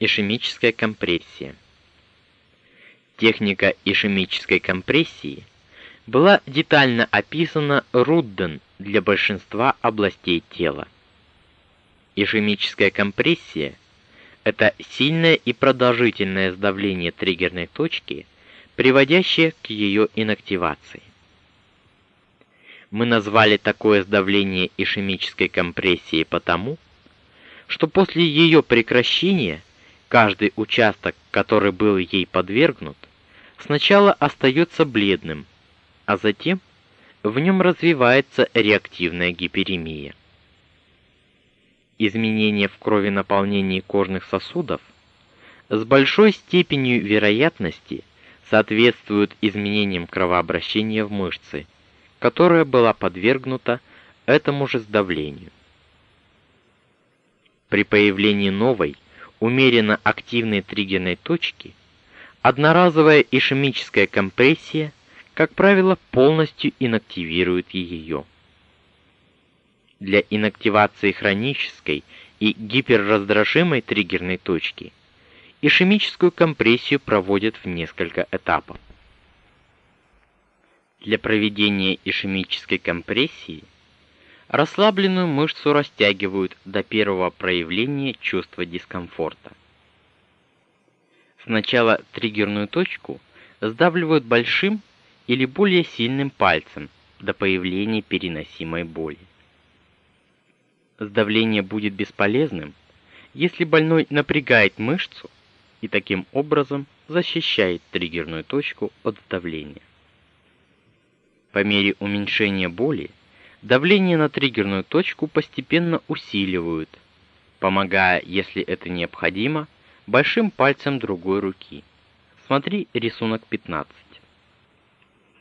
Ишемическая компрессия. Техника ишемической компрессии была детально описана Рудден для большинства областей тела. Ишемическая компрессия это сильное и продолжительное сдавление триггерной точки, приводящее к ее инактивации. Мы назвали такое сдавление ишемической компрессией потому, что после ее прекращения Каждый участок, который был ей подвергнут, сначала остается бледным, а затем в нем развивается реактивная гиперемия. Изменения в крови наполнении кожных сосудов с большой степенью вероятности соответствуют изменениям кровообращения в мышце, которая была подвергнута этому же сдавлению. При появлении новой умеренно активной триггерной точки, одноразовая ишемическая компрессия, как правило, полностью инактивирует ее. Для инактивации хронической и гиперраздражимой триггерной точки ишемическую компрессию проводят в несколько этапов. Для проведения ишемической компрессии Расслабленную мышцу растягивают до первого проявления чувства дискомфорта. Сначала триггерную точку сдавливают большим или более сильным пальцем до появления переносимой боли. Сдавление будет бесполезным, если больной напрягает мышцу и таким образом защищает триггерную точку от сдавления. По мере уменьшения боли Давление на триггерную точку постепенно усиливают, помогая, если это необходимо, большим пальцем другой руки. Смотри рисунок 15.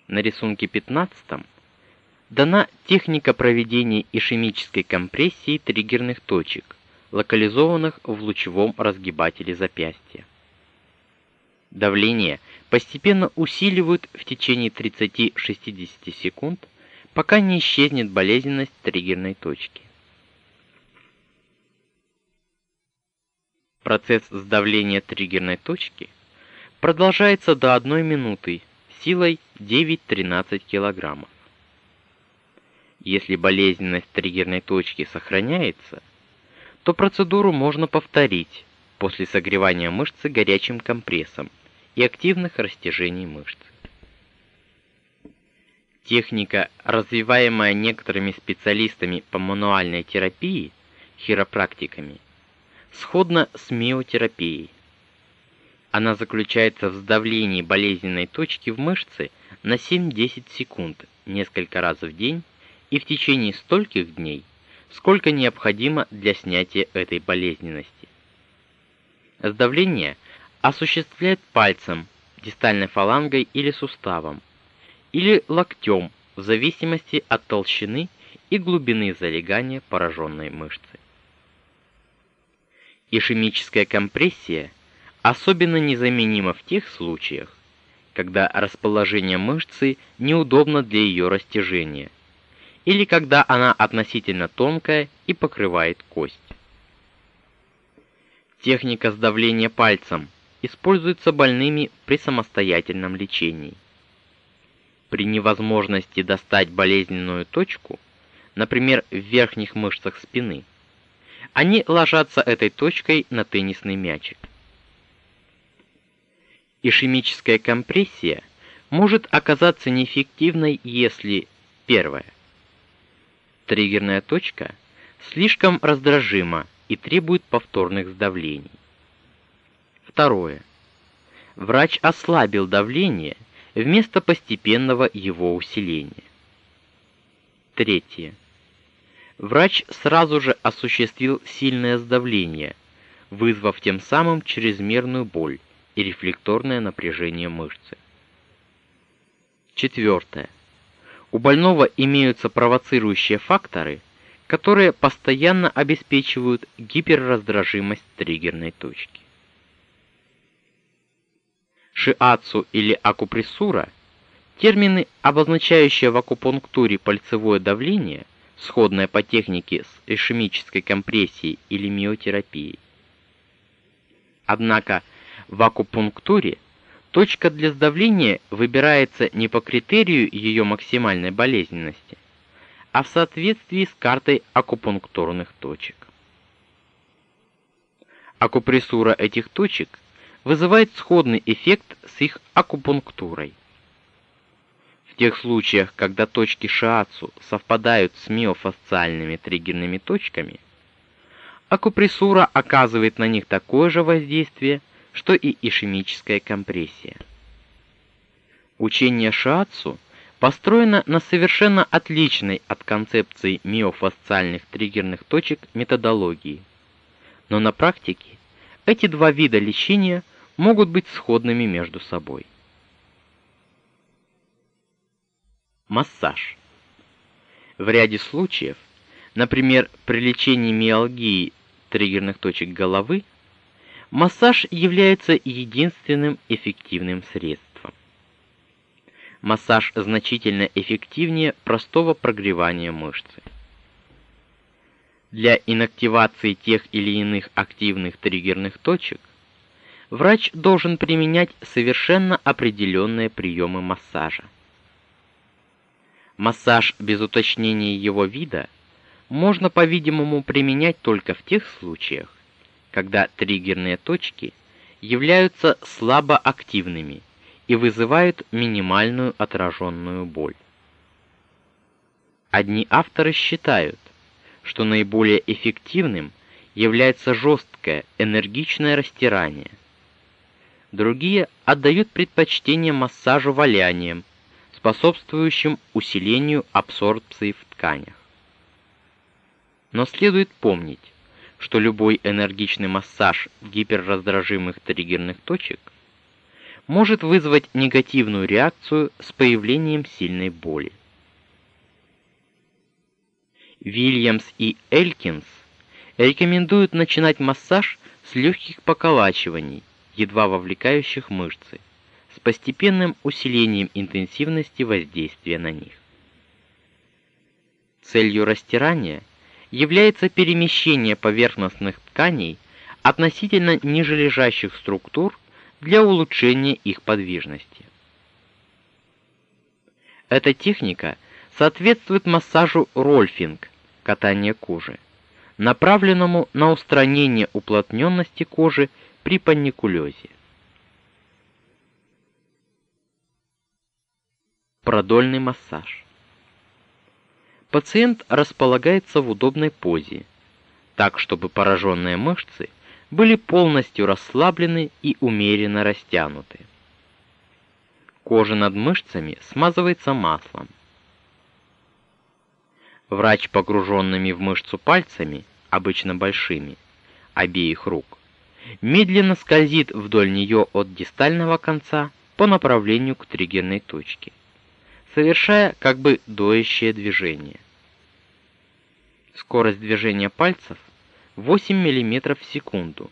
На рисунке 15 дана техника проведения ишемической компрессии триггерных точек, локализованных в лучевом разгибателе запястья. Давление постепенно усиливают в течение 30-60 секунд пока не исчезнет болезненность триггерной точки. Процесс сдавления триггерной точки продолжается до 1 минуты силой 9-13 кг. Если болезненность триггерной точки сохраняется, то процедуру можно повторить после согревания мышцы горячим компрессом и активных растяжений мышц. Техника, развиваемая некоторыми специалистами по мануальной терапии, хиропрактиками, сходна с миотерапией. Она заключается в сдавлении болезненной точки в мышце на 7-10 секунд несколько раз в день и в течение стольких дней, сколько необходимо для снятия этой болезненности. Сдавление осуществляет пальцем, дистальной фалангой или суставом, или локтем в зависимости от толщины и глубины залегания пораженной мышцы. Ишемическая компрессия особенно незаменима в тех случаях, когда расположение мышцы неудобно для ее растяжения или когда она относительно тонкая и покрывает кость. Техника сдавления пальцем используется больными при самостоятельном лечении. При невозможности достать болезненную точку, например, в верхних мышцах спины, они ложатся этой точкой на теннисный мячик. Ишемическая компрессия может оказаться неэффективной, если первое триггерная точка слишком раздражима и требует повторных сдавлений. Второе. Врач ослабил давление вместо постепенного его усиления. Третье. Врач сразу же осуществил сильное сдавление, вызвав тем самым чрезмерную боль и рефлекторное напряжение мышцы. Четвертое. У больного имеются провоцирующие факторы, которые постоянно обеспечивают гиперраздражимость триггерной точки шиацу или акупрессура термины, обозначающие в акупунктуре пальцевое давление, сходное по технике с ишемической компрессией или миотерапией. Однако в акупунктуре точка для сдавления выбирается не по критерию ее максимальной болезненности, а в соответствии с картой акупунктурных точек. Акупрессура этих точек вызывает сходный эффект с их акупунктурой. В тех случаях, когда точки шиацу совпадают с миофасциальными триггерными точками, акупрессура оказывает на них такое же воздействие, что и ишемическая компрессия. Учение шиацу построено на совершенно отличной от концепции миофасциальных триггерных точек методологии. Но на практике эти два вида лечения – могут быть сходными между собой. Массаж. В ряде случаев, например, при лечении миалгии триггерных точек головы, массаж является единственным эффективным средством. Массаж значительно эффективнее простого прогревания мышцы. Для инактивации тех или иных активных триггерных точек врач должен применять совершенно определенные приемы массажа. Массаж без уточнения его вида можно, по-видимому, применять только в тех случаях, когда триггерные точки являются слабо активными и вызывают минимальную отраженную боль. Одни авторы считают, что наиболее эффективным является жесткое, энергичное растирание – Другие отдают предпочтение массажу валянием, способствующим усилению абсорбции в тканях. Но следует помнить, что любой энергичный массаж гиперраздражимых триггерных точек может вызвать негативную реакцию с появлением сильной боли. Вильямс и Элькинс рекомендуют начинать массаж с легких покалачиваний, едва вовлекающих мышцы, с постепенным усилением интенсивности воздействия на них. Целью растирания является перемещение поверхностных тканей относительно нижележащих структур для улучшения их подвижности. Эта техника соответствует массажу рольфинг, катание кожи, направленному на устранение уплотненности кожи при паникулёзе. Продольный массаж. Пациент располагается в удобной позе, так чтобы пораженные мышцы были полностью расслаблены и умеренно растянуты. Кожа над мышцами смазывается маслом. Врач погруженными в мышцу пальцами, обычно большими, обеих рук, медленно скользит вдоль нее от дистального конца по направлению к триггерной точке, совершая как бы доящее движение. Скорость движения пальцев 8 мм в секунду,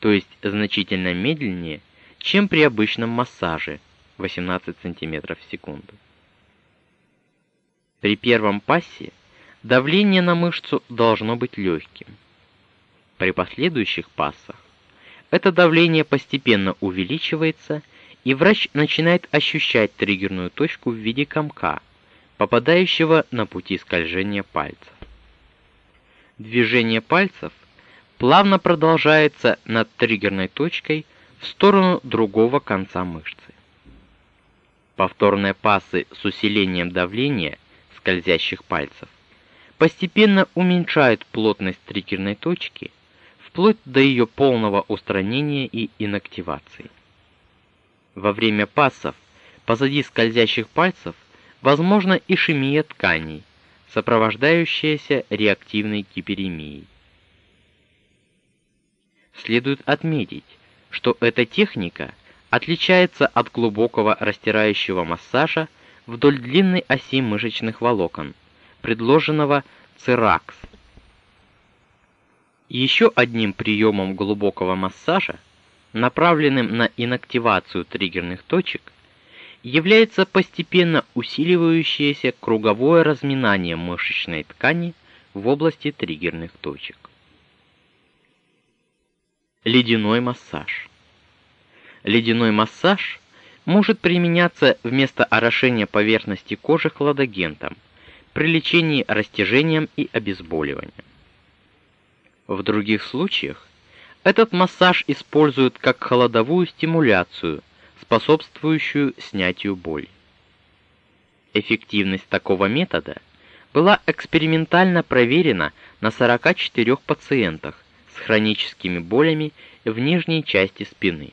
то есть значительно медленнее, чем при обычном массаже 18 см в секунду. При первом пассе давление на мышцу должно быть легким. При последующих пассах это давление постепенно увеличивается, и врач начинает ощущать триггерную точку в виде комка, попадающего на пути скольжения пальцев. Движение пальцев плавно продолжается над триггерной точкой в сторону другого конца мышцы. Повторные пассы с усилением давления скользящих пальцев постепенно уменьшают плотность триггерной точки – вплоть до ее полного устранения и инактивации. Во время пассов позади скользящих пальцев возможна ишемия тканей, сопровождающаяся реактивной гиперемией. Следует отметить, что эта техника отличается от глубокого растирающего массажа вдоль длинной оси мышечных волокон, предложенного Циракс еще одним приемом глубокого массажа, направленным на инактивацию триггерных точек, является постепенно усиливающееся круговое разминание мышечной ткани в области триггерных точек. Ледяной массаж. Ледяной массаж может применяться вместо орошения поверхности кожи хладагентом при лечении растяжением и обезболиванием. В других случаях этот массаж используют как холодовую стимуляцию, способствующую снятию боли. Эффективность такого метода была экспериментально проверена на 44 пациентах с хроническими болями в нижней части спины.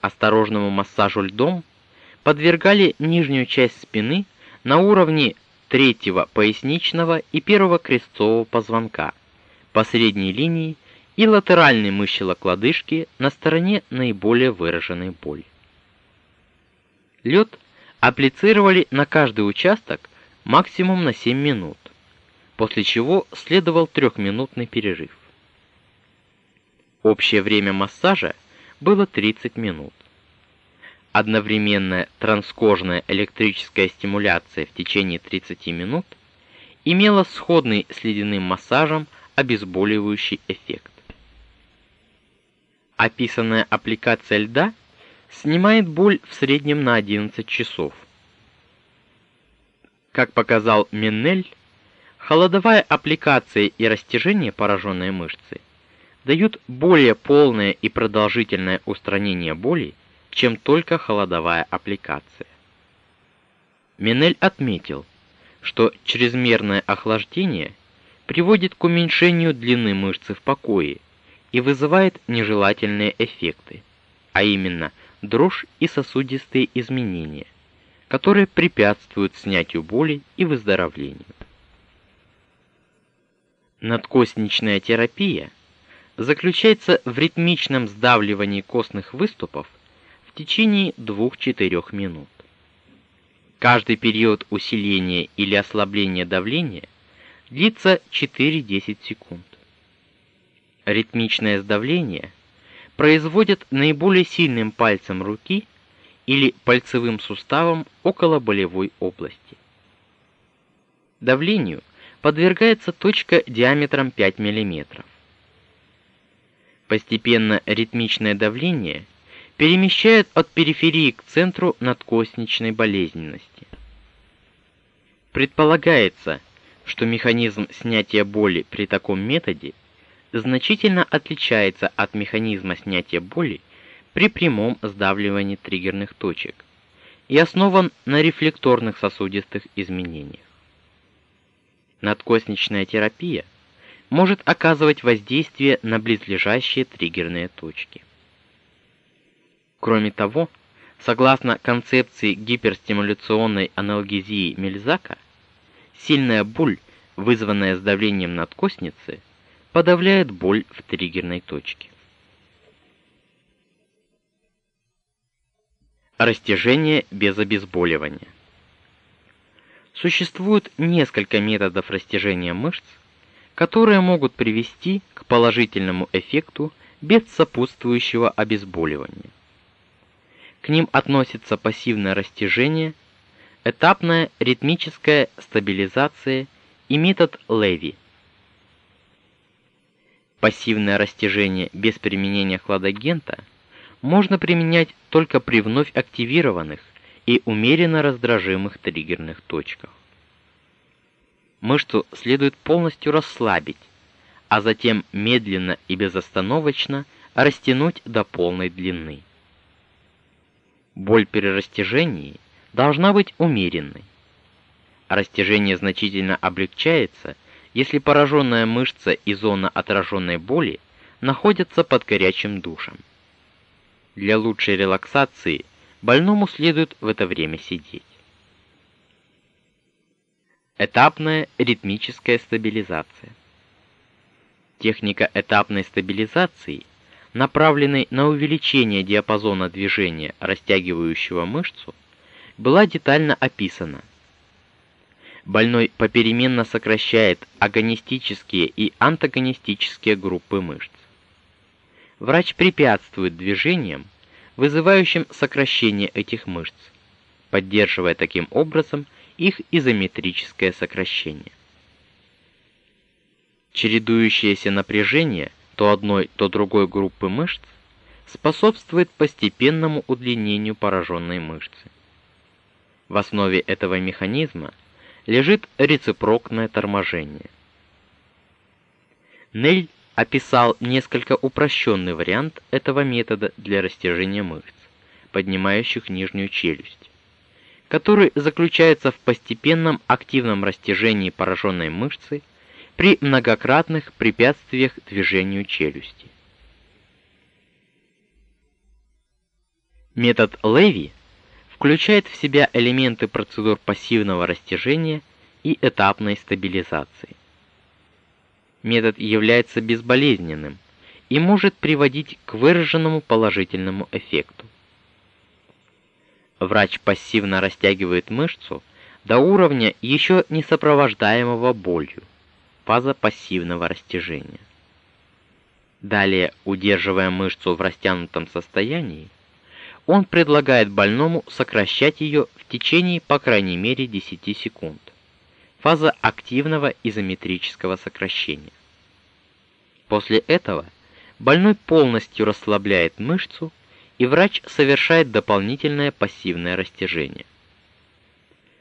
Осторожному массажу льдом подвергали нижнюю часть спины на уровне третьего поясничного и первого крестцового позвонка по средней линии и латеральной мышцы лодыжки на стороне наиболее выраженной боли. Лед апплицировали на каждый участок максимум на 7 минут, после чего следовал трехминутный перерыв. Общее время массажа было 30 минут. Одновременная транскожная электрическая стимуляция в течение 30 минут имела сходный с ледяным массажем обезболивающий эффект. Описанная аппликация льда снимает боль в среднем на 11 часов. Как показал Меннель, холодовая аппликация и растяжение пораженной мышцы дают более полное и продолжительное устранение боли, чем только холодовая аппликация. Менель отметил, что чрезмерное охлаждение приводит к уменьшению длины мышцы в покое и вызывает нежелательные эффекты, а именно дрожь и сосудистые изменения, которые препятствуют снятию боли и выздоровлению. Надкостничная терапия заключается в ритмичном сдавливании костных выступов в течение 2-4 минут. Каждый период усиления или ослабления давления длится 4-10 секунд. Ритмичное сдавление производят наиболее сильным пальцем руки или пальцевым суставом около болевой области. Давлению подвергается точка диаметром 5 мм. Постепенно ритмичное давление перемещают от периферии к центру надкостничной болезненности. Предполагается, что механизм снятия боли при таком методе значительно отличается от механизма снятия боли при прямом сдавливании триггерных точек и основан на рефлекторных сосудистых изменениях. Надкостничная терапия может оказывать воздействие на близлежащие триггерные точки. Кроме того, согласно концепции гиперстимуляционной аналгезии Мельзака, сильная боль, вызванная сдавлением надкостницы, подавляет боль в триггерной точке. Растяжение без обезболивания. Существует несколько методов растяжения мышц, которые могут привести к положительному эффекту без сопутствующего обезболивания. К ним относятся пассивное растяжение, этапная ритмическая стабилизация и метод Леви. Пассивное растяжение без применения хладагента можно применять только при вновь активированных и умеренно раздражимых триггерных точках. Мышцу следует полностью расслабить, а затем медленно и безостановочно растянуть до полной длины. Боль при растяжении должна быть умеренной. Растяжение значительно облегчается, если пораженная мышца и зона отраженной боли находятся под горячим душем. Для лучшей релаксации больному следует в это время сидеть. Этапная ритмическая стабилизация. Техника этапной стабилизации, направленной на увеличение диапазона движения растягивающего мышцу, была детально описана. Больной попеременно сокращает агонистические и антагонистические группы мышц. Врач препятствует движениям, вызывающим сокращение этих мышц, поддерживая таким образом их изометрическое сокращение. Чередующееся напряжение то одной, то другой группы мышц способствует постепенному удлинению пораженной мышцы. В основе этого механизма лежит рeciprocное торможение. Нель описал несколько упрощенный вариант этого метода для растяжения мышц, поднимающих нижнюю челюсть, который заключается в постепенном активном растяжении пораженной мышцы при многократных препятствиях движению челюсти. Метод Леви включает в себя элементы процедур пассивного растяжения и этапной стабилизации. Метод является безболезненным и может приводить к выраженному положительному эффекту. Врач пассивно растягивает мышцу до уровня еще не сопровождаемого болью, фаза пассивного растяжения. Далее, удерживая мышцу в растянутом состоянии, он предлагает больному сокращать ее в течение по крайней мере 10 секунд. Фаза активного изометрического сокращения. После этого больной полностью расслабляет мышцу, и врач совершает дополнительное пассивное растяжение.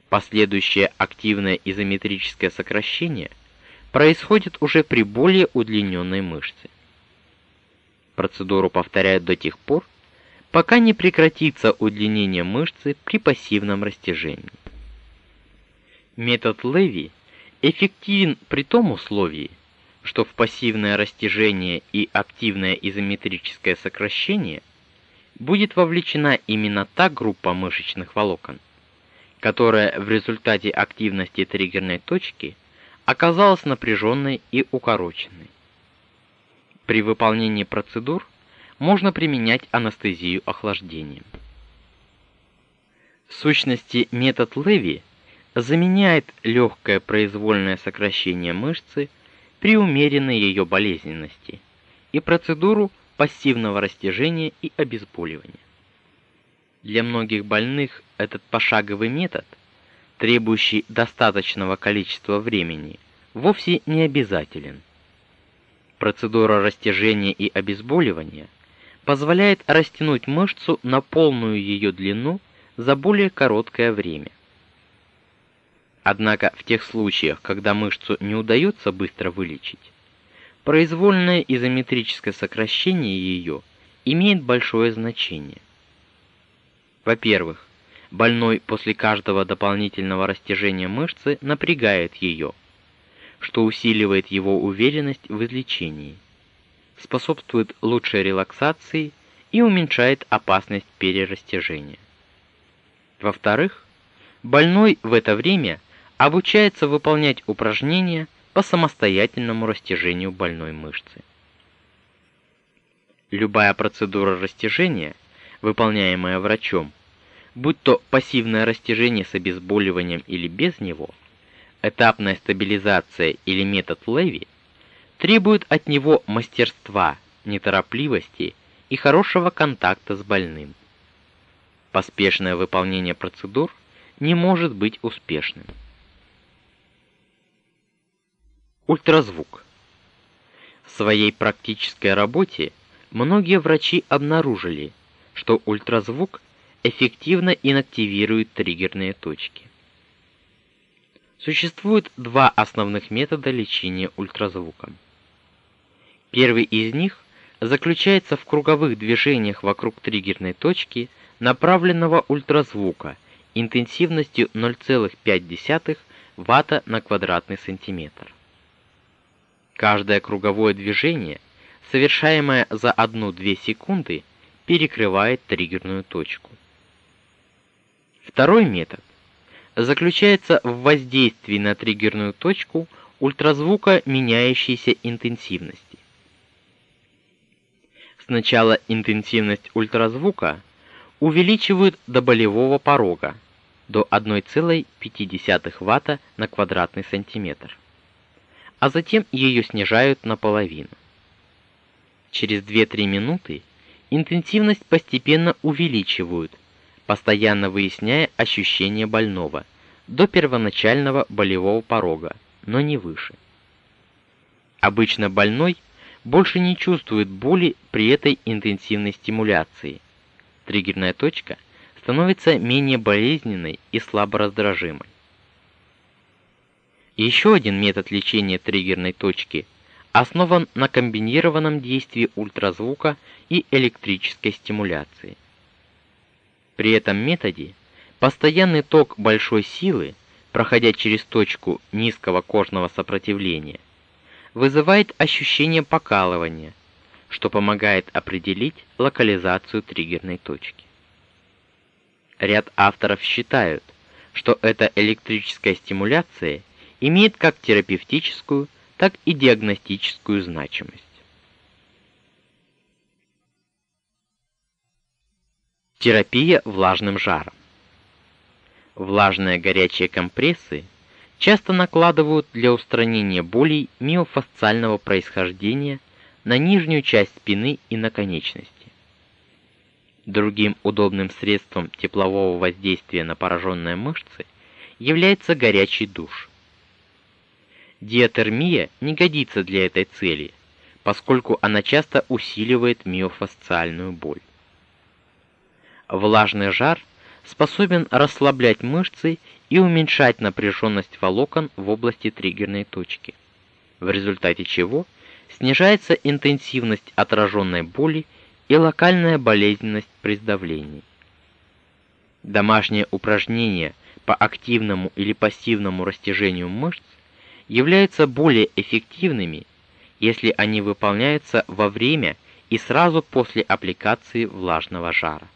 Последующее активное изометрическое сокращение происходит уже при более удлиненной мышце. Процедуру повторяют до тех пор, пока не прекратится удлинение мышцы при пассивном растяжении. Метод Леви эффективен при том условии, что в пассивное растяжение и активное изометрическое сокращение будет вовлечена именно та группа мышечных волокон, которая в результате активности триггерной точки оказалась напряженной и укороченной. При выполнении процедур можно применять анестезию охлаждением. В сущности, метод Леви заменяет легкое произвольное сокращение мышцы при умеренной ее болезненности и процедуру пассивного растяжения и обезболивания. Для многих больных этот пошаговый метод, требующий достаточного количества времени, вовсе не обязателен. Процедура растяжения и обезболивания – позволяет растянуть мышцу на полную ее длину за более короткое время. Однако в тех случаях, когда мышцу не удается быстро вылечить, произвольное изометрическое сокращение ее имеет большое значение. Во-первых, больной после каждого дополнительного растяжения мышцы напрягает ее, что усиливает его уверенность в излечении способствует лучшей релаксации и уменьшает опасность перерастяжения. Во-вторых, больной в это время обучается выполнять упражнения по самостоятельному растяжению больной мышцы. Любая процедура растяжения, выполняемая врачом, будь то пассивное растяжение с обезболиванием или без него, этапная стабилизация или метод Леви, требует от него мастерства, неторопливости и хорошего контакта с больным. Поспешное выполнение процедур не может быть успешным. Ультразвук. В своей практической работе многие врачи обнаружили, что ультразвук эффективно инактивирует триггерные точки. Существует два основных метода лечения ультразвуком. Первый из них заключается в круговых движениях вокруг триггерной точки направленного ультразвука интенсивностью 0,5 ватта на квадратный сантиметр. Каждое круговое движение, совершаемое за 1-2 секунды, перекрывает триггерную точку. Второй метод заключается в воздействии на триггерную точку ультразвука меняющейся интенсивности. Сначала интенсивность ультразвука увеличивают до болевого порога, до 1,5 Вт на квадратный сантиметр, а затем ее снижают наполовину. Через 2-3 минуты интенсивность постепенно увеличивают, постоянно выясняя ощущение больного до первоначального болевого порога, но не выше. Обычно больной больше не чувствует боли при этой интенсивной стимуляции. Триггерная точка становится менее болезненной и слабо раздражимой. Еще один метод лечения триггерной точки основан на комбинированном действии ультразвука и электрической стимуляции. При этом методе постоянный ток большой силы, проходя через точку низкого кожного сопротивления, вызывает ощущение покалывания, что помогает определить локализацию триггерной точки. Ряд авторов считают, что эта электрическая стимуляция имеет как терапевтическую, так и диагностическую значимость. Терапия влажным жаром. Влажные горячие компрессы часто накладывают для устранения болей миофасциального происхождения на нижнюю часть спины и на конечности. Другим удобным средством теплового воздействия на пораженные мышцы является горячий душ. Диатермия не годится для этой цели, поскольку она часто усиливает миофасциальную боль. Влажный жар способен расслаблять мышцы и уменьшать напряженность волокон в области триггерной точки, в результате чего снижается интенсивность отраженной боли и локальная болезненность при сдавлении. Домашние упражнения по активному или пассивному растяжению мышц являются более эффективными, если они выполняются во время и сразу после аппликации влажного жара.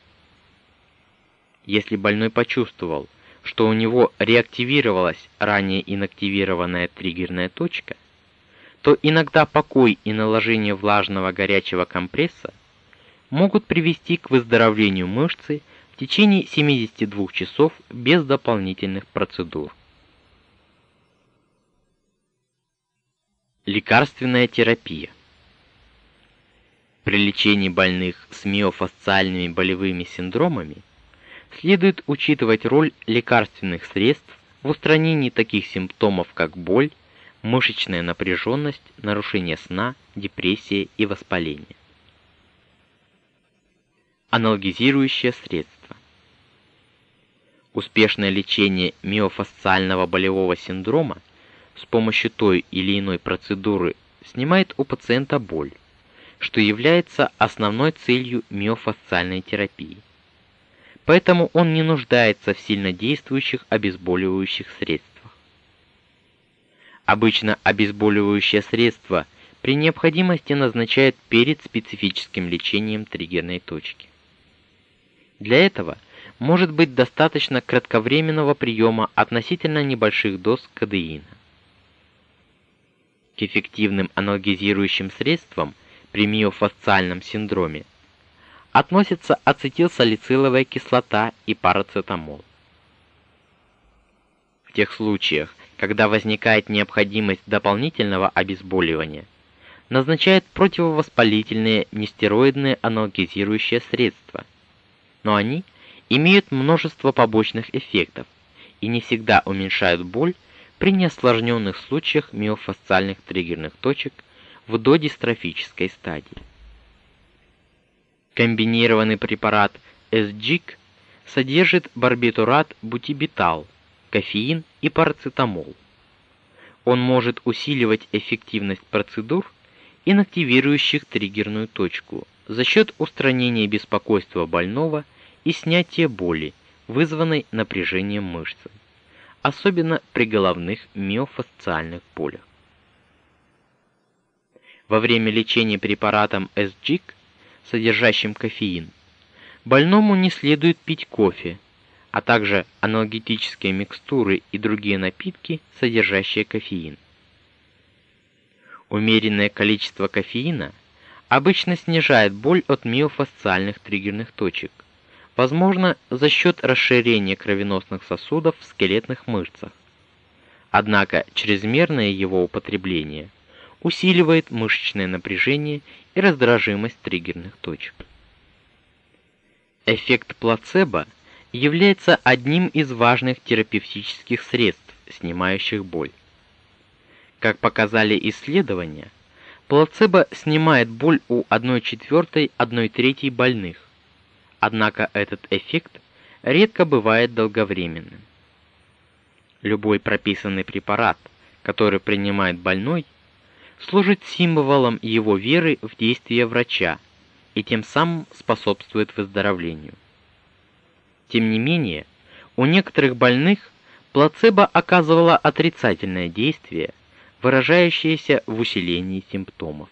Если больной почувствовал, что у него реактивировалась ранее инактивированная триггерная точка, то иногда покой и наложение влажного горячего компресса могут привести к выздоровлению мышцы в течение 72 часов без дополнительных процедур. Лекарственная терапия. При лечении больных с миофасциальными болевыми синдромами следует учитывать роль лекарственных средств в устранении таких симптомов, как боль, мышечная напряженность, нарушение сна, депрессия и воспаление. Аналгезирующее средство. Успешное лечение миофасциального болевого синдрома с помощью той или иной процедуры снимает у пациента боль, что является основной целью миофасциальной терапии поэтому он не нуждается в сильнодействующих обезболивающих средствах. Обычно обезболивающее средство при необходимости назначают перед специфическим лечением триггерной точки. Для этого может быть достаточно кратковременного приема относительно небольших доз кадеина. К эффективным анальгезирующим средствам при миофасциальном синдроме относятся ацетилсалициловая кислота и парацетамол. В тех случаях, когда возникает необходимость дополнительного обезболивания, назначают противовоспалительные нестероидные анальгезирующие средства. Но они имеют множество побочных эффектов и не всегда уменьшают боль при неосложненных случаях миофасциальных триггерных точек в додистрофической стадии. Комбинированный препарат Эсджик содержит барбитурат бутибитал, кофеин и парацетамол. Он может усиливать эффективность процедур, инактивирующих триггерную точку, за счет устранения беспокойства больного и снятия боли, вызванной напряжением мышцы, особенно при головных миофасциальных болях. Во время лечения препаратом Эсджик содержащим кофеин. Больному не следует пить кофе, а также аналгетические микстуры и другие напитки, содержащие кофеин. Умеренное количество кофеина обычно снижает боль от миофасциальных триггерных точек, возможно, за счет расширения кровеносных сосудов в скелетных мышцах. Однако чрезмерное его употребление усиливает мышечное напряжение и раздражимость триггерных точек. Эффект плацебо является одним из важных терапевтических средств, снимающих боль. Как показали исследования, плацебо снимает боль у 1/4 трети больных. Однако этот эффект редко бывает долговременным. Любой прописанный препарат, который принимает больной, служит символом его веры в действия врача и тем самым способствует выздоровлению. Тем не менее, у некоторых больных плацебо оказывало отрицательное действие, выражающееся в усилении симптомов.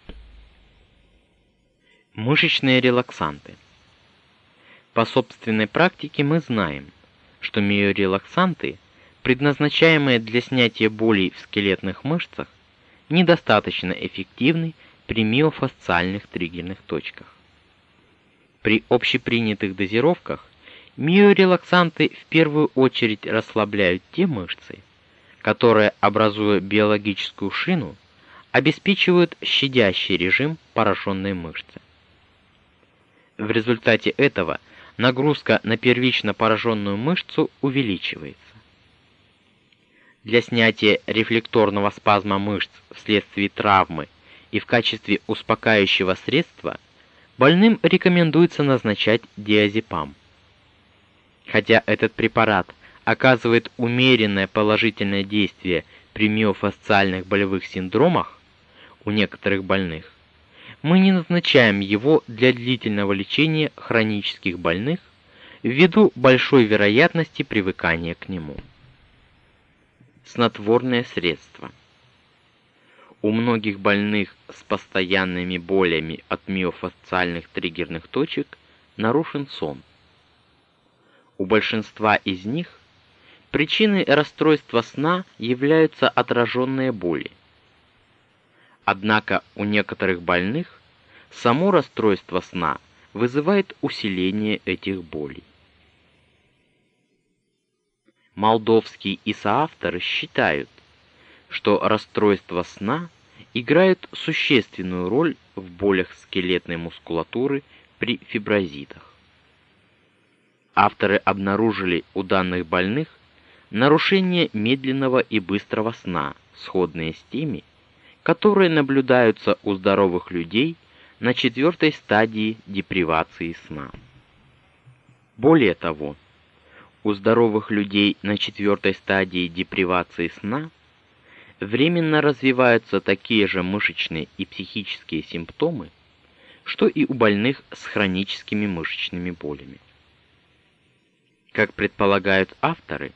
Мышечные релаксанты. По собственной практике мы знаем, что миорелаксанты, предназначаемые для снятия болей в скелетных мышцах, недостаточно эффективны при миофасциальных триггерных точках. При общепринятых дозировках миорелаксанты в первую очередь расслабляют те мышцы, которые, образуя биологическую шину, обеспечивают щадящий режим пораженной мышцы. В результате этого нагрузка на первично пораженную мышцу увеличивается. Для снятия рефлекторного спазма мышц вследствие травмы и в качестве успокаивающего средства больным рекомендуется назначать диазепам. Хотя этот препарат оказывает умеренное положительное действие при миофасциальных болевых синдромах у некоторых больных, мы не назначаем его для длительного лечения хронических больных ввиду большой вероятности привыкания к нему. Снотворные средства. У многих больных с постоянными болями от миофасциальных триггерных точек нарушен сон. У большинства из них причиной расстройства сна являются отраженные боли. Однако у некоторых больных само расстройство сна вызывает усиление этих болей. Молдовский и соавторы считают, что расстройство сна играет существенную роль в болях скелетной мускулатуры при фиброзитах. Авторы обнаружили у данных больных нарушение медленного и быстрого сна, сходные с теми, которые наблюдаются у здоровых людей на четвертой стадии депривации сна. Более того, у здоровых людей на четвертой стадии депривации сна временно развиваются такие же мышечные и психические симптомы, что и у больных с хроническими мышечными болями. Как предполагают авторы,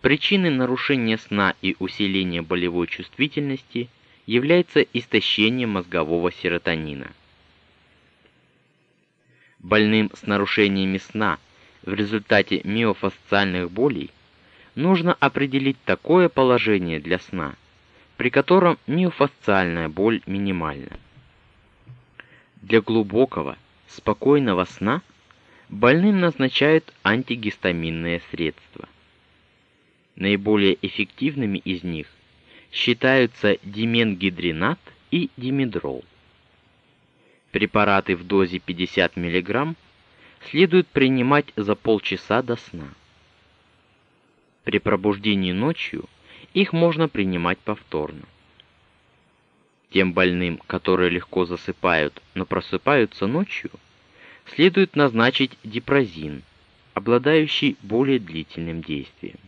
причиной нарушения сна и усиления болевой чувствительности является истощение мозгового серотонина. Больным с нарушениями сна в результате миофасциальных болей нужно определить такое положение для сна, при котором миофасциальная боль минимальна. Для глубокого, спокойного сна больным назначают антигистаминные средства. Наиболее эффективными из них считаются дименгидринат и димедрол. Препараты в дозе 50 мг следует принимать за полчаса до сна. При пробуждении ночью их можно принимать повторно. Тем больным, которые легко засыпают, но просыпаются ночью, следует назначить дипрозин, обладающий более длительным действием.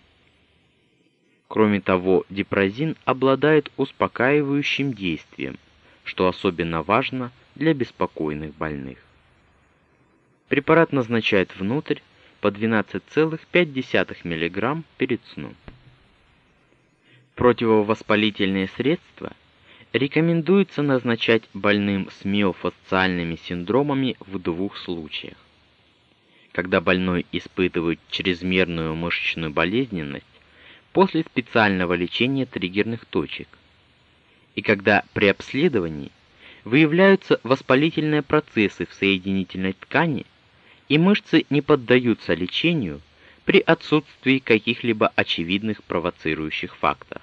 Кроме того, дипрозин обладает успокаивающим действием, что особенно важно для беспокойных больных. Препарат назначают внутрь по 12,5 мг перед сном. Противовоспалительные средства – Рекомендуется назначать больным с миофасциальными синдромами в двух случаях. Когда больной испытывает чрезмерную мышечную болезненность после специального лечения триггерных точек, и когда при обследовании выявляются воспалительные процессы в соединительной ткани, и мышцы не поддаются лечению при отсутствии каких-либо очевидных провоцирующих факторов.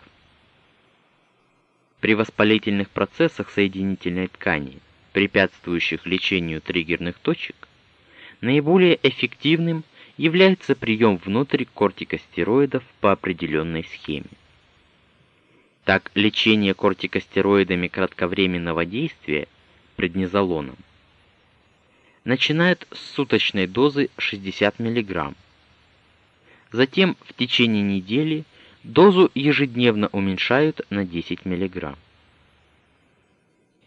При воспалительных процессах соединительной ткани, препятствующих лечению триггерных точек, наиболее эффективным является прием внутрь кортикостероидов по определенной схеме. Так, лечение кортикостероидами кратковременного действия преднизолоном начинают с суточной дозы 60 мг. Затем в течение недели дозу ежедневно уменьшают на 10 мг.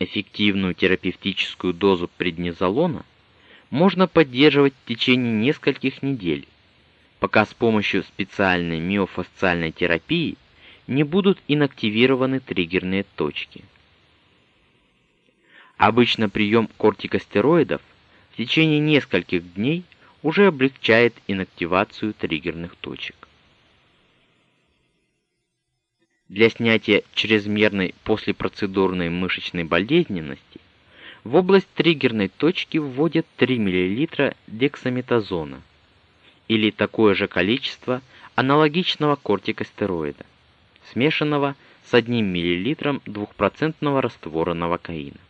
Эффективную терапевтическую дозу преднизолона можно поддерживать в течение нескольких недель, пока с помощью специальной миофасциальной терапии не будут инактивированы триггерные точки. Обычно прием кортикостероидов в течение нескольких дней уже облегчает инактивацию триггерных точек. Для снятия чрезмерной послепроцедурной мышечной болезненности в область триггерной точки вводят 3 мл дексаметазона или такое же количество аналогичного кортикостероида, смешанного с 1 мл 2% раствора новокаина.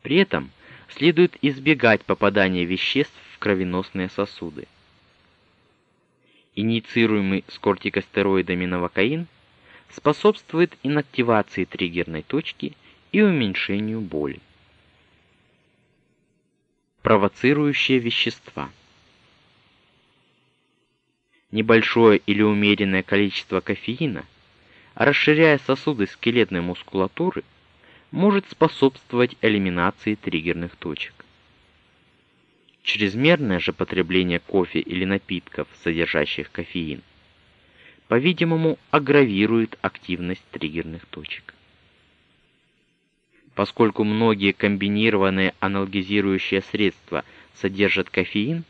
При этом следует избегать попадания веществ в кровеносные сосуды. Инициируемый с кортикостероидами новокаин – способствует инактивации триггерной точки и уменьшению боли. Провоцирующие вещества. Небольшое или умеренное количество кофеина, расширяя сосуды скелетной мускулатуры, может способствовать элиминации триггерных точек. Чрезмерное же потребление кофе или напитков, содержащих кофеин, по-видимому, аггравирует активность триггерных точек. Поскольку многие комбинированные анальгезирующие средства содержат кофеин,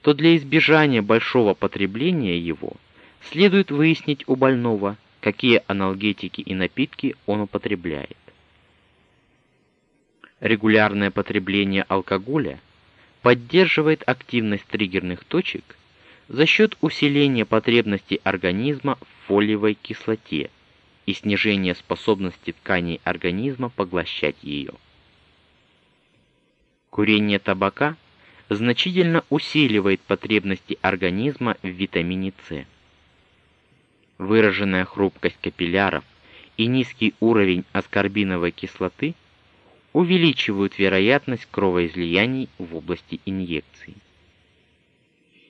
то для избежания большого потребления его следует выяснить у больного, какие анальгетики и напитки он употребляет. Регулярное потребление алкоголя поддерживает активность триггерных точек за счет усиления потребности организма в фолиевой кислоте и снижения способности тканей организма поглощать ее. Курение табака значительно усиливает потребности организма в витамине С. Выраженная хрупкость капилляров и низкий уровень аскорбиновой кислоты увеличивают вероятность кровоизлияний в области инъекций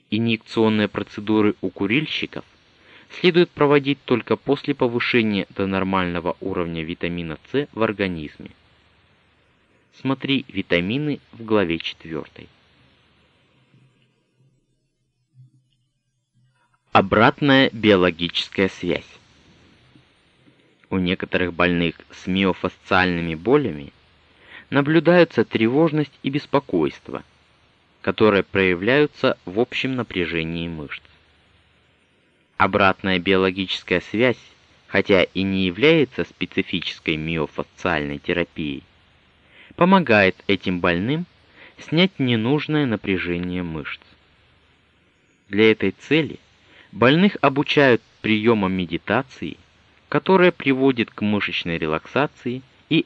инъекционные процедуры у курильщиков следует проводить только после повышения до нормального уровня витамина С в организме. Смотри витамины в главе 4. Обратная биологическая связь. У некоторых больных с миофасциальными болями наблюдаются тревожность и беспокойство – которые проявляются в общем напряжении мышц. Обратная биологическая связь, хотя и не является специфической миофасциальной терапией, помогает этим больным снять ненужное напряжение мышц. Для этой цели больных обучают приемам медитации, которая приводит к мышечной релаксации и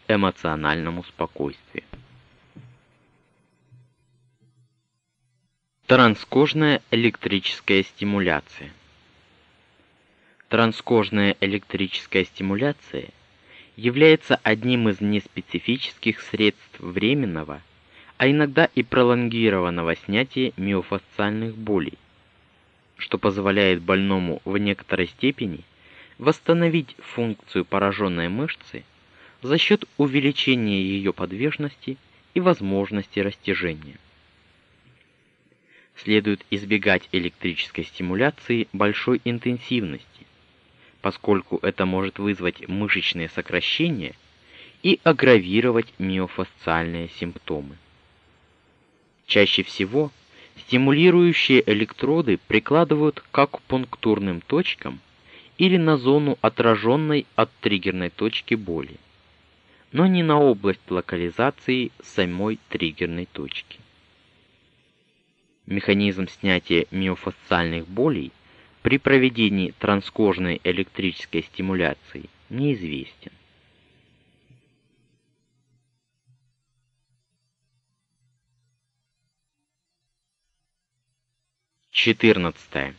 эмоциональному спокойствию. Транскожная электрическая стимуляция. Транскожная электрическая стимуляция является одним из неспецифических средств временного, а иногда и пролонгированного снятия миофасциальных болей, что позволяет больному в некоторой степени восстановить функцию пораженной мышцы за счет увеличения ее подвижности и возможности растяжения следует избегать электрической стимуляции большой интенсивности, поскольку это может вызвать мышечные сокращения и аггравировать миофасциальные симптомы. Чаще всего стимулирующие электроды прикладывают к акупунктурным точкам или на зону отраженной от триггерной точки боли, но не на область локализации самой триггерной точки. Механизм снятия миофасциальных болей при проведении транскожной электрической стимуляции неизвестен. Четырнадцатое.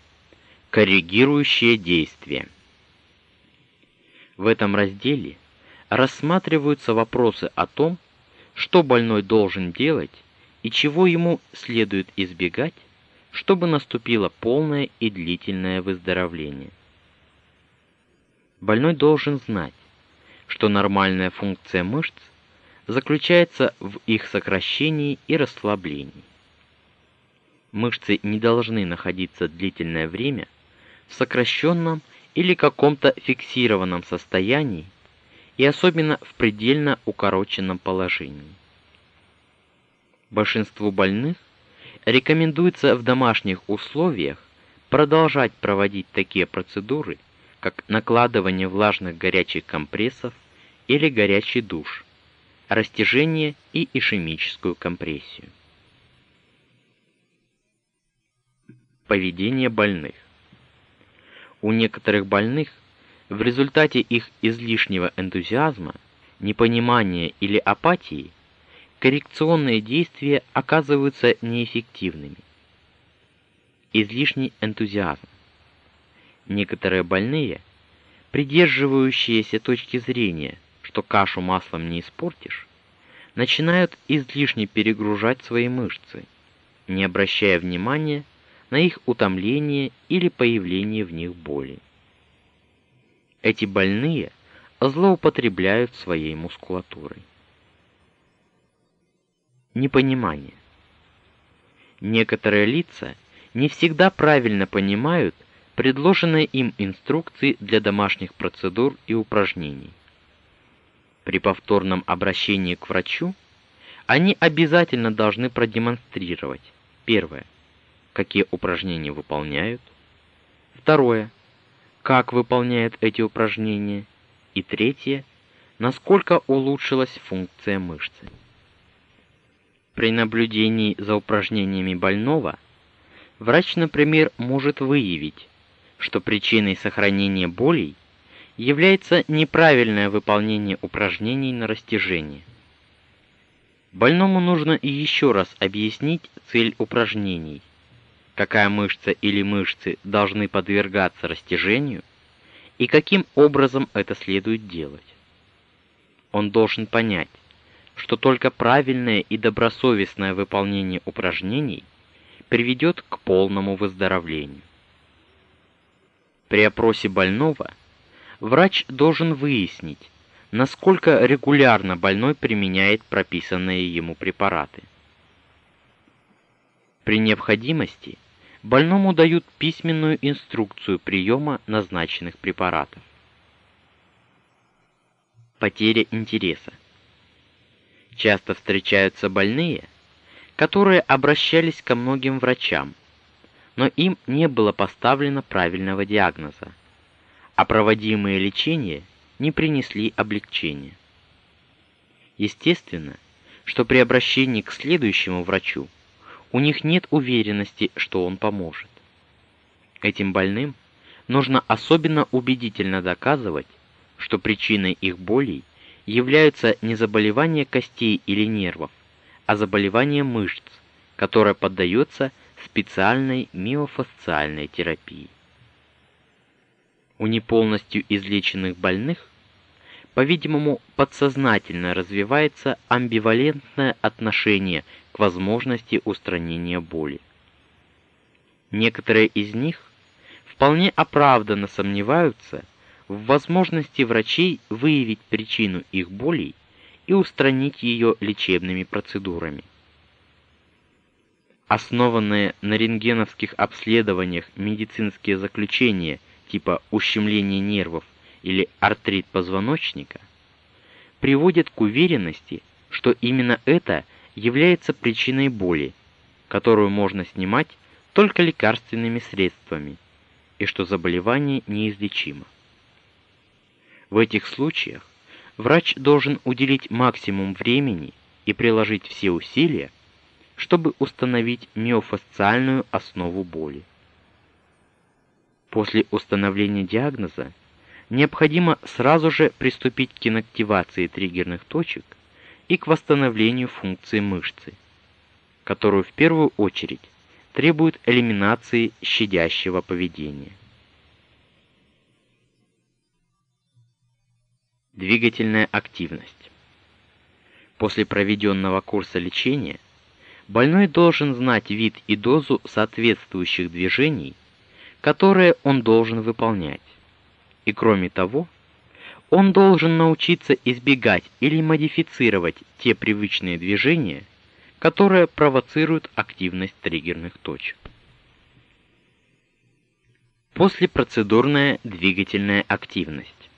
Коррегирующее действие. В этом разделе рассматриваются вопросы о том, что больной должен делать и чего ему следует избегать, чтобы наступило полное и длительное выздоровление. Больной должен знать, что нормальная функция мышц заключается в их сокращении и расслаблении. Мышцы не должны находиться длительное время в сокращенном или каком-то фиксированном состоянии и особенно в предельно укороченном положении. Большинству больных рекомендуется в домашних условиях продолжать проводить такие процедуры, как накладывание влажных горячих компрессов или горячий душ, растяжение и ишемическую компрессию. Поведение больных. У некоторых больных в результате их излишнего энтузиазма, непонимания или апатии коррекционные действия оказываются неэффективными. Излишний энтузиазм. Некоторые больные, придерживающиеся точки зрения, что кашу маслом не испортишь, начинают излишне перегружать свои мышцы, не обращая внимания на их утомление или появление в них боли. Эти больные злоупотребляют своей мускулатурой непонимание. Некоторые лица не всегда правильно понимают предложенные им инструкции для домашних процедур и упражнений. При повторном обращении к врачу они обязательно должны продемонстрировать: первое какие упражнения выполняют, второе как выполняют эти упражнения, и третье насколько улучшилась функция мышцы. При наблюдении за упражнениями больного врач, например, может выявить, что причиной сохранения болей является неправильное выполнение упражнений на растяжение. Больному нужно еще раз объяснить цель упражнений, какая мышца или мышцы должны подвергаться растяжению и каким образом это следует делать. Он должен понять, что только правильное и добросовестное выполнение упражнений приведет к полному выздоровлению. При опросе больного врач должен выяснить, насколько регулярно больной применяет прописанные ему препараты. При необходимости больному дают письменную инструкцию приема назначенных препаратов. Потеря интереса. Часто встречаются больные, которые обращались ко многим врачам, но им не было поставлено правильного диагноза, а проводимые лечения не принесли облегчения. Естественно, что при обращении к следующему врачу у них нет уверенности, что он поможет. Этим больным нужно особенно убедительно доказывать, что причиной их болей являются не заболевания костей или нервов, а заболевания мышц, которое поддается специальной миофасциальной терапии. У неполностью излеченных больных, по-видимому, подсознательно развивается амбивалентное отношение к возможности устранения боли. Некоторые из них вполне оправданно сомневаются, в возможности врачей выявить причину их болей и устранить ее лечебными процедурами. Основанные на рентгеновских обследованиях медицинские заключения типа ущемление нервов или артрит позвоночника приводят к уверенности, что именно это является причиной боли, которую можно снимать только лекарственными средствами, и что заболевание неизлечимо. В этих случаях врач должен уделить максимум времени и приложить все усилия, чтобы установить миофасциальную основу боли. После установления диагноза необходимо сразу же приступить к инактивации триггерных точек и к восстановлению функции мышцы, которую в первую очередь требует элиминации щадящего поведения. Двигательная активность. После проведенного курса лечения больной должен знать вид и дозу соответствующих движений, которые он должен выполнять. И кроме того, он должен научиться избегать или модифицировать те привычные движения, которые провоцируют активность триггерных точек. Послепроцедурная двигательная активность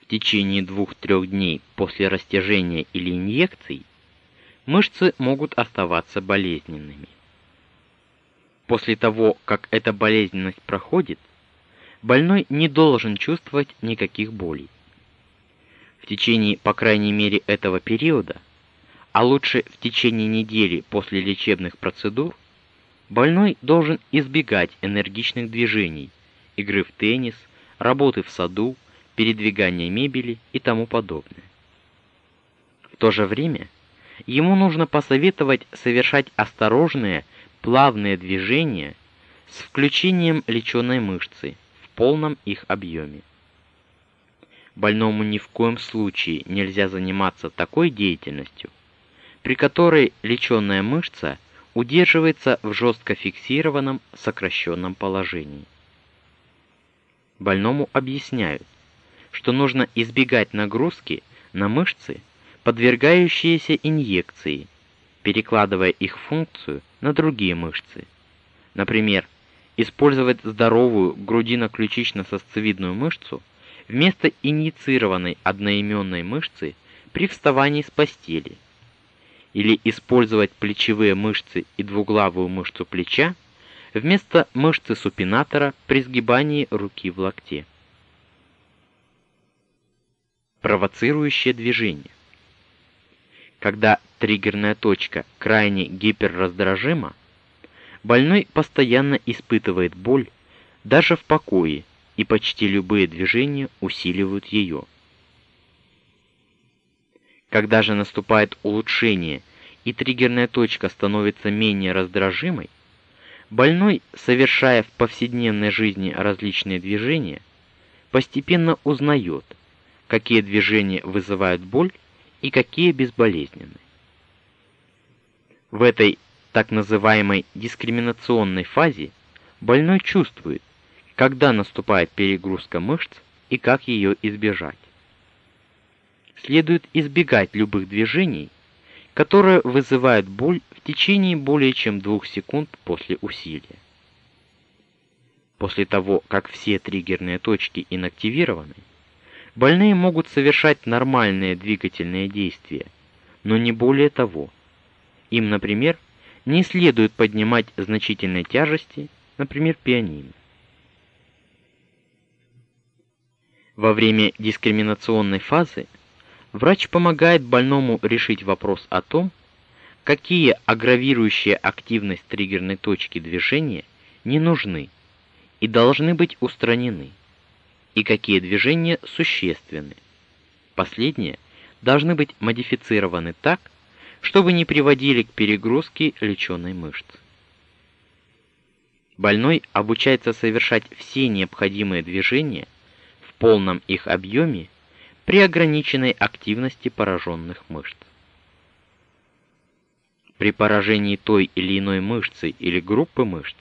в течение 2-3 дней после растяжения или инъекций мышцы могут оставаться болезненными. После того, как эта болезненность проходит, больной не должен чувствовать никаких болей. В течение, по крайней мере, этого периода, а лучше в течение недели после лечебных процедур, больной должен избегать энергичных движений, игры в теннис, работы в саду, передвигания мебели и тому подобное. В то же время ему нужно посоветовать совершать осторожные, плавные движения с включением лечёной мышцы полном их объеме. Больному ни в коем случае нельзя заниматься такой деятельностью, при которой лечёная мышца удерживается в жестко фиксированном сокращенном положении. Больному объясняют, что нужно избегать нагрузки на мышцы, подвергающиеся инъекции, перекладывая их функцию на другие мышцы. Например, использовать здоровую грудино-ключично-сосцевидную мышцу вместо инициированной одноименной мышцы при вставании с постели. Или использовать плечевые мышцы и двуглавую мышцу плеча вместо мышцы супинатора при сгибании руки в локте провоцирующее движение. Когда триггерная точка крайне гиперраздражима, больной постоянно испытывает боль даже в покое, и почти любые движения усиливают ее. Когда же наступает улучшение и триггерная точка становится менее раздражимой, больной, совершая в повседневной жизни различные движения, постепенно узнает, какие движения вызывают боль и какие безболезненны. В этой так называемой дискриминационной фазе больной чувствует, когда наступает перегрузка мышц и как ее избежать. Следует избегать любых движений, которые вызывают боль в течение более чем 2 секунд после усилия. После того, как все триггерные точки инактивированы, Больные могут совершать нормальные двигательные действия, но не более того. Им, например, не следует поднимать значительные тяжести, например, пианино. Во время дискриминационной фазы врач помогает больному решить вопрос о том, какие аггравирующие активность триггерной точки движения не нужны и должны быть устранены и какие движения существенны. Последние должны быть модифицированы так, чтобы не приводили к перегрузке лечёной мышцы. Больной обучается совершать все необходимые движения в полном их объеме при ограниченной активности пораженных мышц. При поражении той или иной мышцы или группы мышц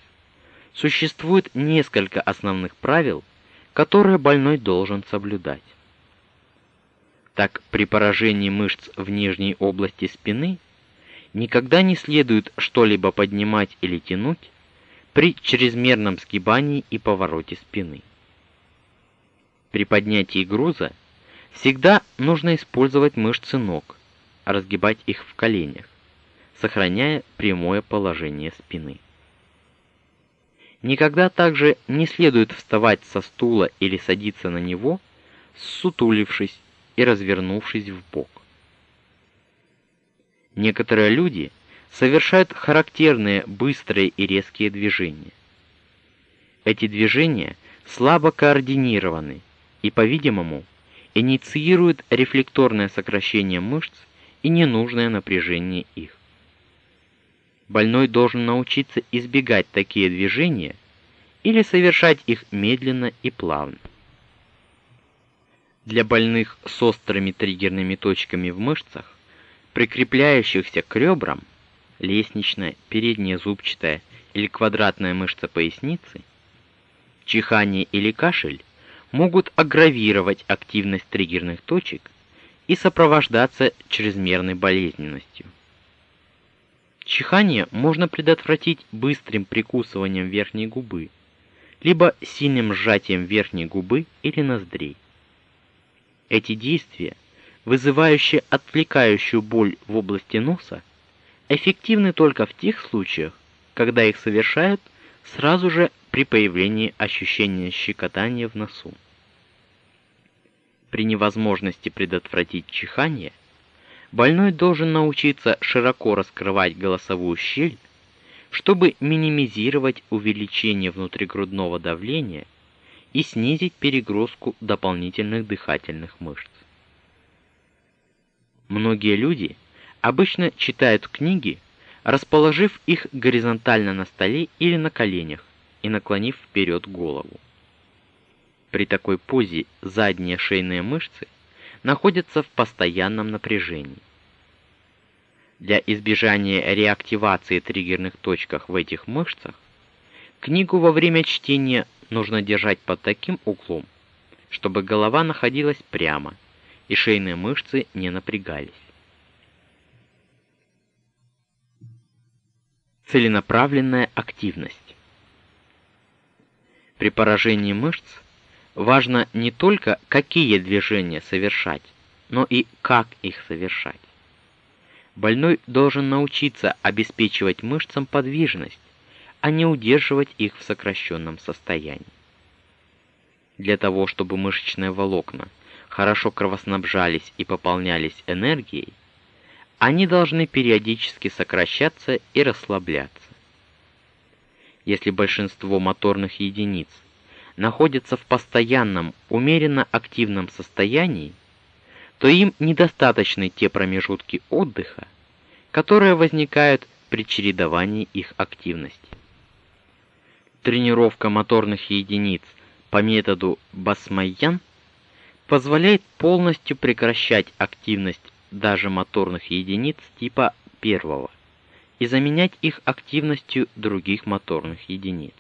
существует несколько основных правил, которое больной должен соблюдать. Так при поражении мышц в нижней области спины никогда не следует что-либо поднимать или тянуть при чрезмерном сгибании и повороте спины. При поднятии груза всегда нужно использовать мышцы ног, разгибать их в коленях, сохраняя прямое положение спины. Никогда также не следует вставать со стула или садиться на него, сутулившись и развернувшись в бок. Некоторые люди совершают характерные быстрые и резкие движения. Эти движения слабо координированы и, по-видимому, инициируют рефлекторное сокращение мышц и ненужное напряжение их больной должен научиться избегать такие движения или совершать их медленно и плавно. Для больных с острыми триггерными точками в мышцах, прикрепляющихся к ребрам, лестничная, передняя зубчатая или квадратная мышца поясницы, чихание или кашель могут аггравировать активность триггерных точек и сопровождаться чрезмерной болезненностью. Чихание можно предотвратить быстрым прикусыванием верхней губы, либо сильным сжатием верхней губы или ноздрей. Эти действия, вызывающие отвлекающую боль в области носа, эффективны только в тех случаях, когда их совершают сразу же при появлении ощущения щекотания в носу. При невозможности предотвратить чихание, больной должен научиться широко раскрывать голосовую щель, чтобы минимизировать увеличение внутригрудного давления и снизить перегрузку дополнительных дыхательных мышц. Многие люди обычно читают книги, расположив их горизонтально на столе или на коленях и наклонив вперед голову. При такой позе задние шейные мышцы находятся в постоянном напряжении. Для избежания реактивации триггерных точек в этих мышцах книгу во время чтения нужно держать под таким углом, чтобы голова находилась прямо и шейные мышцы не напрягались. Целенаправленная активность. При поражении мышц важно не только какие движения совершать, но и как их совершать. Больной должен научиться обеспечивать мышцам подвижность, а не удерживать их в сокращенном состоянии. Для того, чтобы мышечные волокна хорошо кровоснабжались и пополнялись энергией, они должны периодически сокращаться и расслабляться. Если большинство моторных единиц находятся в постоянном, умеренно активном состоянии, то им недостаточны те промежутки отдыха, которые возникают при чередовании их активности. Тренировка моторных единиц по методу Басмайян позволяет полностью прекращать активность даже моторных единиц типа первого и заменять их активностью других моторных единиц.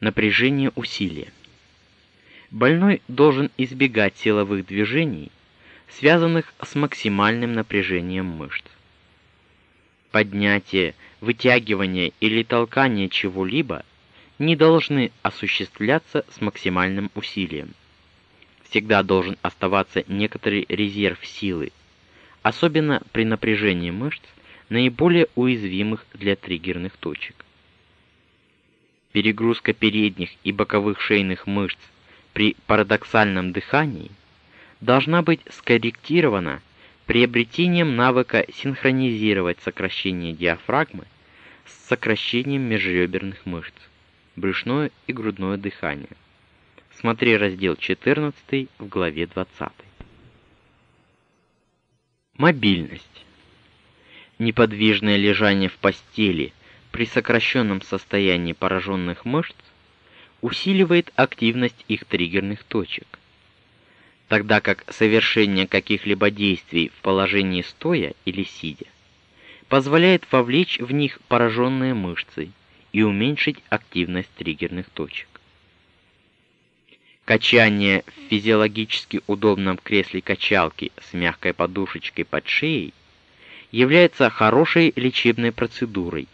Напряжение усилия. Больной должен избегать силовых движений, связанных с максимальным напряжением мышц. Поднятие, вытягивание или толкание чего-либо не должны осуществляться с максимальным усилием. Всегда должен оставаться некоторый резерв силы, особенно при напряжении мышц, наиболее уязвимых для триггерных точек. Перегрузка передних и боковых шейных мышц при парадоксальном дыхании должна быть скорректирована приобретением навыка синхронизировать сокращение диафрагмы с сокращением межреберных мышц, брюшное и грудное дыхание. Смотри раздел 14 в главе 20. Мобильность. Неподвижное лежание в постели при сокращенном состоянии пораженных мышц усиливает активность их триггерных точек, тогда как совершение каких-либо действий в положении стоя или сидя позволяет вовлечь в них пораженные мышцы и уменьшить активность триггерных точек. Качание в физиологически удобном кресле качалки с мягкой подушечкой под шеей является хорошей лечебной процедурой,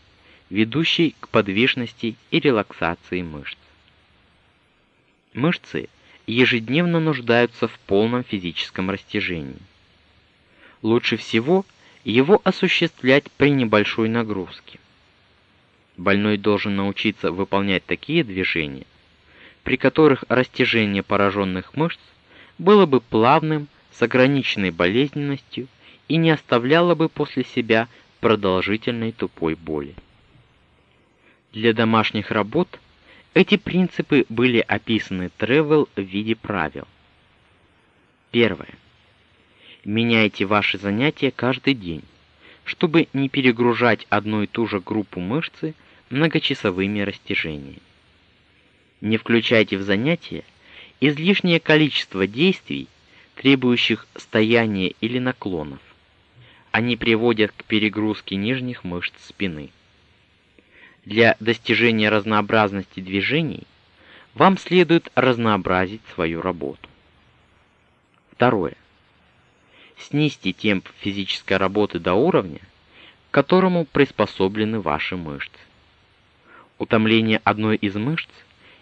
ведущей к подвижности и релаксации мышц. Мышцы ежедневно нуждаются в полном физическом растяжении. Лучше всего его осуществлять при небольшой нагрузке. Больной должен научиться выполнять такие движения, при которых растяжение пораженных мышц было бы плавным, с ограниченной болезненностью и не оставляло бы после себя продолжительной тупой боли. Для домашних работ эти принципы были описаны Тревел в виде правил. Первое. Меняйте ваши занятия каждый день, чтобы не перегружать одну и ту же группу мышцы многочасовыми растяжениями. Не включайте в занятия излишнее количество действий, требующих стояния или наклонов. Они приводят к перегрузке нижних мышц спины. Для достижения разнообразности движений вам следует разнообразить свою работу. Второе. Снизьте темп физической работы до уровня, к которому приспособлены ваши мышцы. Утомление одной из мышц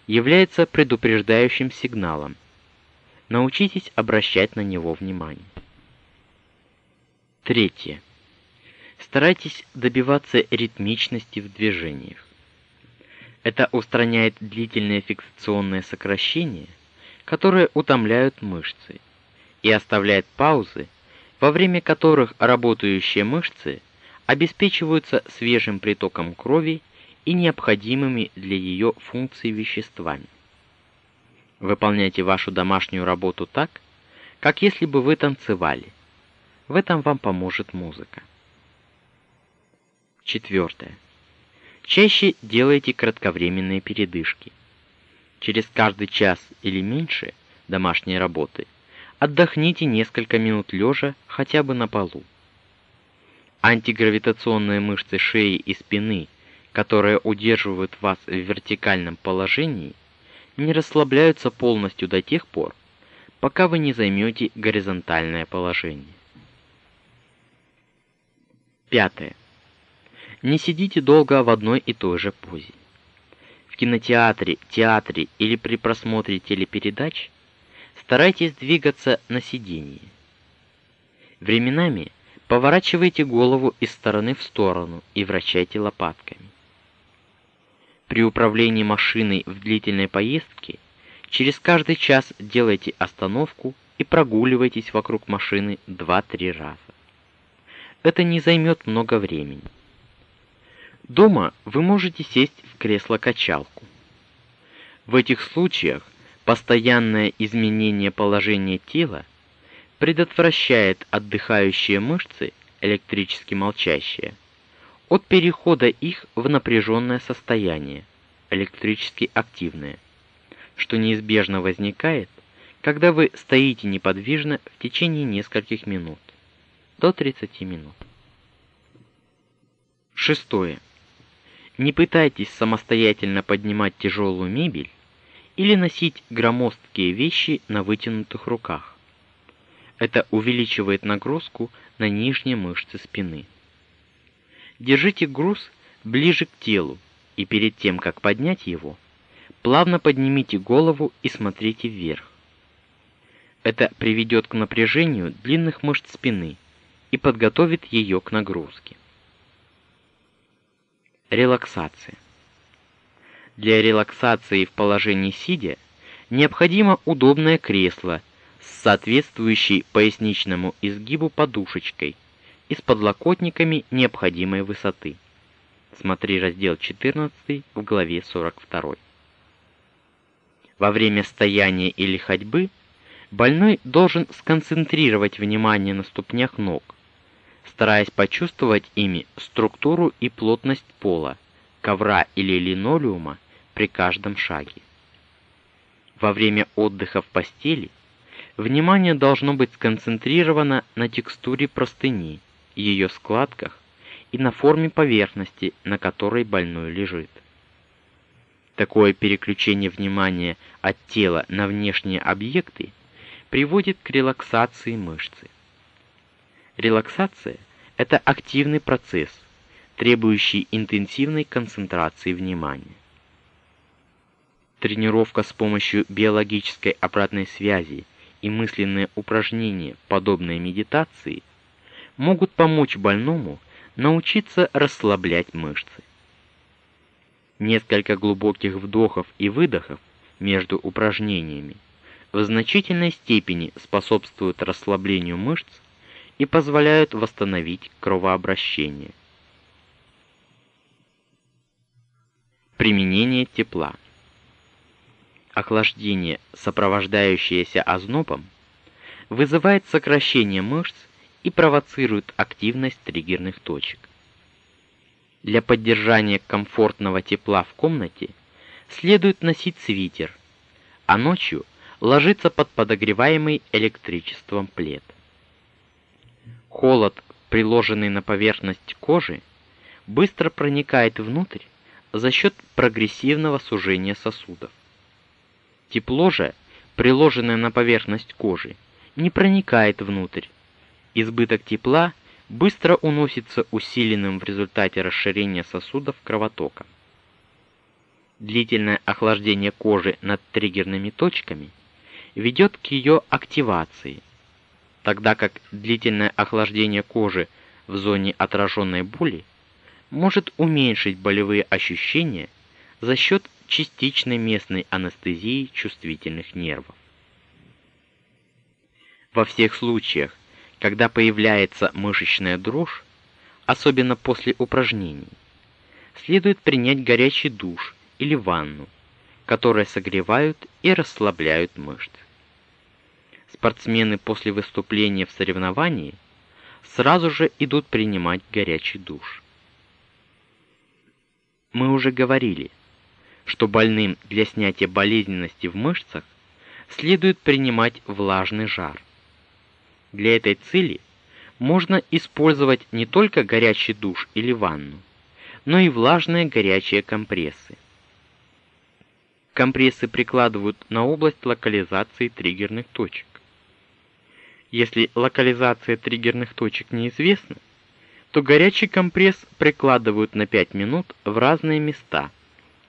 является предупреждающим сигналом. Научитесь обращать на него внимание. Третье. Старайтесь добиваться ритмичности в движениях. Это устраняет длительные фиксационные сокращения, которые утомляют мышцы, и оставляет паузы, во время которых работающие мышцы обеспечиваются свежим притоком крови и необходимыми для ее функций веществами. Выполняйте вашу домашнюю работу так, как если бы вы танцевали. В этом вам поможет музыка. Четвертое. Чаще делайте кратковременные передышки. Через каждый час или меньше домашней работы отдохните несколько минут лежа хотя бы на полу. Антигравитационные мышцы шеи и спины которые удерживают вас в вертикальном положении, не расслабляются полностью до тех пор, пока вы не займете горизонтальное положение. Пятое. Не сидите долго в одной и той же позе. В кинотеатре, театре или при просмотре телепередач старайтесь двигаться на сидении. Временами поворачивайте голову из стороны в сторону и вращайте лопатками. При управлении машиной в длительной поездке через каждый час делайте остановку и прогуливайтесь вокруг машины 2-3 раза. Это не займет много времени. Дома вы можете сесть в кресло-качалку. В этих случаях постоянное изменение положения тела предотвращает отдыхающие мышцы, электрически молчащие, от перехода их в напряженное состояние, электрически активное, что неизбежно возникает, когда вы стоите неподвижно в течение нескольких минут, до 30 минут. Шестое. Не пытайтесь самостоятельно поднимать тяжелую мебель или носить громоздкие вещи на вытянутых руках. Это увеличивает нагрузку на нижние мышцы спины. Держите груз ближе к телу, и перед тем, как поднять его, плавно поднимите голову и смотрите вверх. Это приведет к напряжению длинных мышц спины и подготовит ее к нагрузке. Релаксация. Для релаксации в положении сидя необходимо удобное кресло с соответствующей поясничному изгибу подушечкой – и с подлокотниками необходимой высоты. Смотри раздел 14 в главе 42. Во время стояния или ходьбы больной должен сконцентрировать внимание на ступнях ног, стараясь почувствовать ими структуру и плотность пола, ковра или линолеума при каждом шаге. Во время отдыха в постели внимание должно быть сконцентрировано на текстуре простыни, ее складках и на форме поверхности, на которой больной лежит. Такое переключение внимания от тела на внешние объекты приводит к релаксации мышцы. Релаксация это активный процесс, требующий интенсивной концентрации внимания. Тренировка с помощью биологической обратной связи и мысленные упражнения, подобные медитации – могут помочь больному научиться расслаблять мышцы. Несколько глубоких вдохов и выдохов между упражнениями в значительной степени способствуют расслаблению мышц и позволяют восстановить кровообращение. Применение тепла. Охлаждение, сопровождающееся ознобом, вызывает сокращение мышц и провоцируют активность триггерных точек. Для поддержания комфортного тепла в комнате следует носить свитер, а ночью ложится под подогреваемый электричеством плед. Холод, приложенный на поверхность кожи, быстро проникает внутрь за счет прогрессивного сужения сосудов. Тепло же, приложенное на поверхность кожи, не проникает внутрь. Избыток тепла быстро уносится усиленным в результате расширения сосудов кровотоком. Длительное охлаждение кожи над триггерными точками ведет к ее активации, тогда как длительное охлаждение кожи в зоне отраженной боли может уменьшить болевые ощущения за счет частичной местной анестезии чувствительных нервов. Во всех случаях, когда появляется мышечная дрожь, особенно после упражнений, следует принять горячий душ или ванну, которые согревают и расслабляют мышцы. Спортсмены после выступления в соревновании сразу же идут принимать горячий душ. Мы уже говорили, что больным для снятия болезненности в мышцах следует принимать влажный жар. Для этой цели можно использовать не только горячий душ или ванну, но и влажные горячие компрессы. Компрессы прикладывают на область локализации триггерных точек. Если локализация триггерных точек неизвестна, то горячий компресс прикладывают на 5 минут в разные места,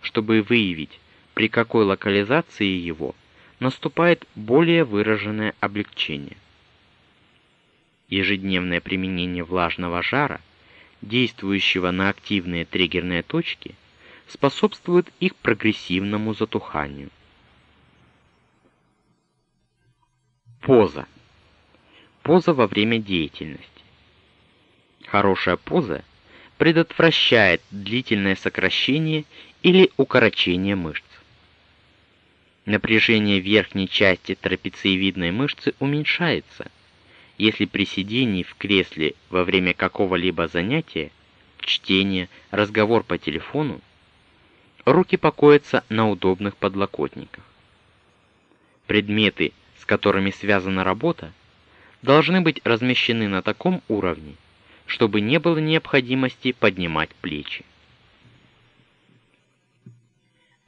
чтобы выявить, при какой локализации его наступает более выраженное облегчение. Ежедневное применение влажного жара, действующего на активные триггерные точки, способствует их прогрессивному затуханию. Поза. Поза во время деятельности. Хорошая поза предотвращает длительное сокращение или укорочение мышц. Напряжение верхней части трапециевидной мышцы уменьшается, если при сидении в кресле во время какого-либо занятия, чтения, разговор по телефону, руки покоятся на удобных подлокотниках. Предметы, с которыми связана работа, должны быть размещены на таком уровне, чтобы не было необходимости поднимать плечи.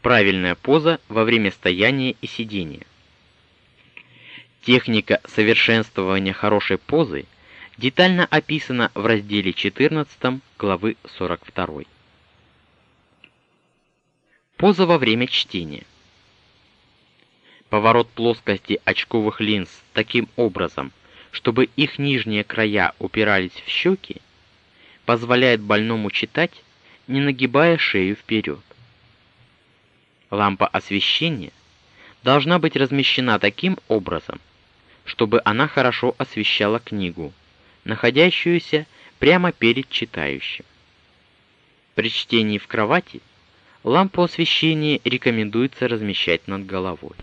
Правильная поза во время стояния и сидения. Техника совершенствования хорошей позы детально описана в разделе 14 главы 42. Поза во время чтения. Поворот плоскости очковых линз таким образом, чтобы их нижние края упирались в щеки, позволяет больному читать, не нагибая шею вперед. Лампа освещения должна быть размещена таким образом, чтобы она хорошо освещала книгу, находящуюся прямо перед читающим. При чтении в кровати лампу освещения рекомендуется размещать над головой.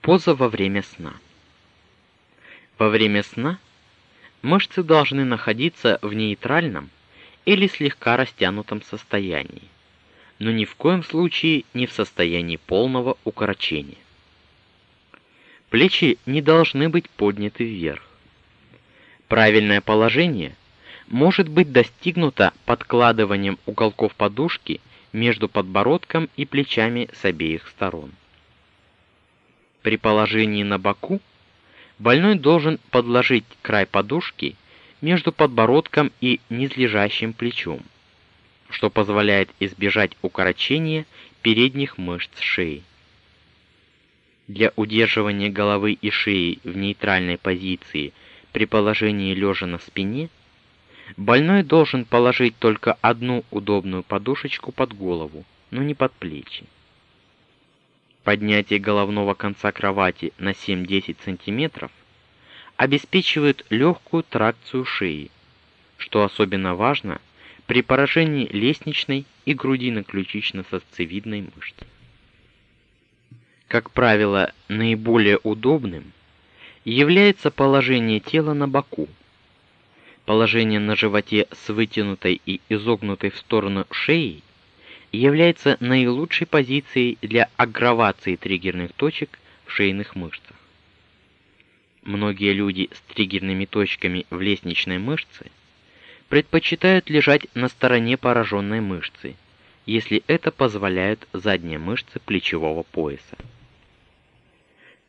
Поза во время сна. Во время сна мышцы должны находиться в нейтральном или слегка растянутом состоянии, но ни в коем случае не в состоянии полного укорочения. Плечи не должны быть подняты вверх. Правильное положение может быть достигнуто подкладыванием уголков подушки между подбородком и плечами с обеих сторон. При положении на боку Больной должен подложить край подушки между подбородком и низлежащим плечом, что позволяет избежать укорочения передних мышц шеи. Для удерживания головы и шеи в нейтральной позиции при положении лежа на спине больной должен положить только одну удобную подушечку под голову, но не под плечи. Поднятие головного конца кровати на 7-10 см обеспечивает легкую тракцию шеи, что особенно важно при поражении лестничной и грудино-ключично-сосцевидной мышц. Как правило, наиболее удобным является положение тела на боку. Положение на животе с вытянутой и изогнутой в сторону шеей является наилучшей позицией для аггравации триггерных точек в шейных мышцах. Многие люди с триггерными точками в лестничной мышце предпочитают лежать на стороне пораженной мышцы, если это позволяет задние мышцы плечевого пояса.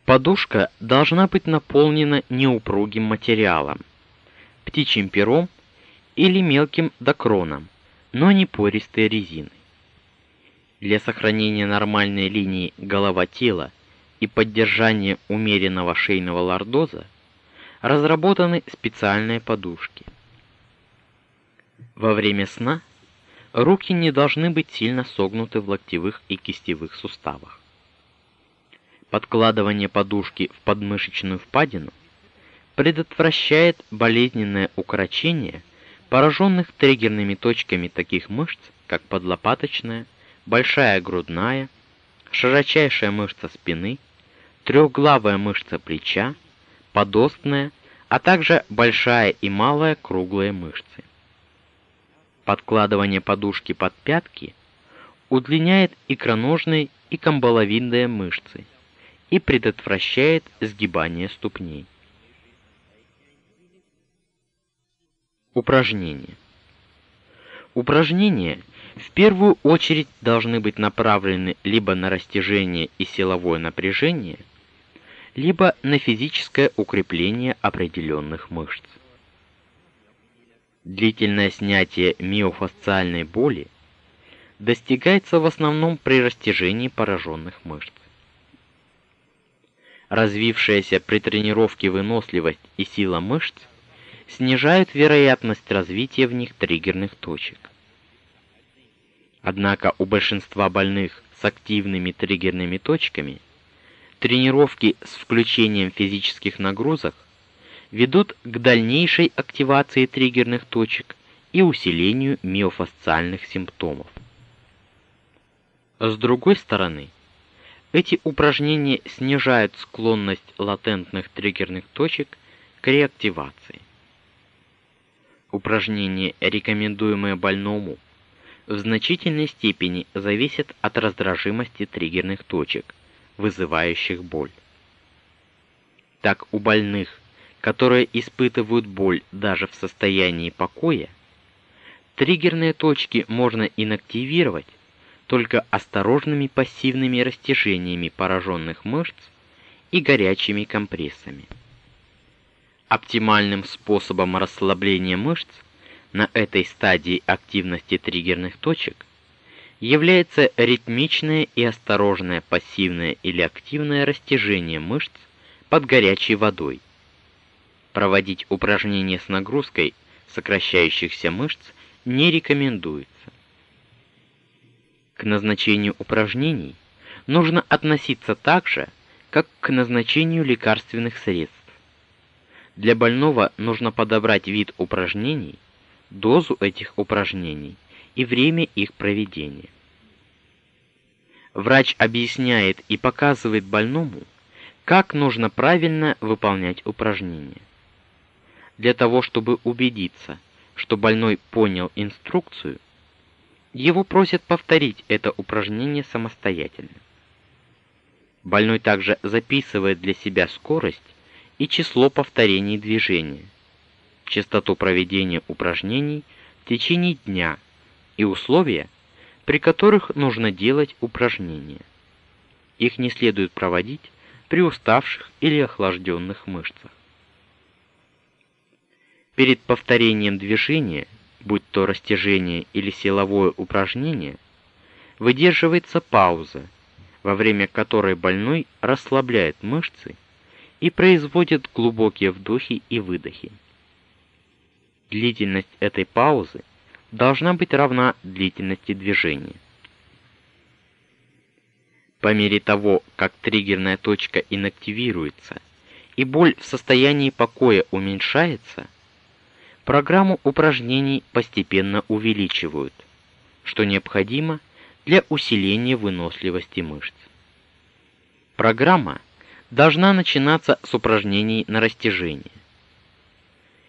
Подушка должна быть наполнена неупругим материалом, птичьим пером или мелким докроном, но не пористой резиной. Для сохранения нормальной линии голова-тела и поддержания умеренного шейного лордоза разработаны специальные подушки. Во время сна руки не должны быть сильно согнуты в локтевых и кистевых суставах. Подкладывание подушки в подмышечную впадину предотвращает болезненное укорочение пораженных триггерными точками таких мышц, как подлопаточная, большая грудная, широчайшая мышца спины, трехглавая мышца плеча, подостная, а также большая и малая круглые мышцы. Подкладывание подушки под пятки удлиняет икроножные и камбаловидные мышцы и предотвращает сгибание ступней. Упражнения. Упражнения в первую очередь должны быть направлены либо на растяжение и силовое напряжение, либо на физическое укрепление определенных мышц. Длительное снятие миофасциальной боли достигается в основном при растяжении пораженных мышц развившаяся при тренировке выносливость и сила мышц снижают вероятность развития в них триггерных точек. Однако у большинства больных с активными триггерными точками тренировки с включением физических нагрузок ведут к дальнейшей активации триггерных точек и усилению миофасциальных симптомов. С другой стороны, эти упражнения снижают склонность латентных триггерных точек к реактивации. Упражнения, рекомендуемые больному, в значительной степени зависят от раздражимости триггерных точек, вызывающих боль. Так у больных, которые испытывают боль даже в состоянии покоя, триггерные точки можно инактивировать только осторожными пассивными растяжениями пораженных мышц и горячими компрессами. Оптимальным способом расслабления мышц на этой стадии активности триггерных точек является ритмичное и осторожное пассивное или активное растяжение мышц под горячей водой. Проводить упражнения с нагрузкой сокращающихся мышц не рекомендуется. К назначению упражнений нужно относиться так же, как к назначению лекарственных средств. Для больного нужно подобрать вид упражнений, дозу этих упражнений и время их проведения. Врач объясняет и показывает больному, как нужно правильно выполнять упражнения. Для того, чтобы убедиться, что больной понял инструкцию, его просят повторить это упражнение самостоятельно. Больной также записывает для себя скорость и число повторений движения, частоту проведения упражнений в течение дня и условия, при которых нужно делать упражнения. Их не следует проводить при уставших или охлажденных мышцах. Перед повторением движения будь то растяжение или силовое упражнение, выдерживается пауза, во время которой больной расслабляет мышцы и производит глубокие вдохи и выдохи. Длительность этой паузы должна быть равна длительности движения. По мере того, как триггерная точка инактивируется и боль в состоянии покоя уменьшается, программу упражнений постепенно увеличивают, что необходимо для усиления выносливости мышц. Программа должна начинаться с упражнений на растяжение.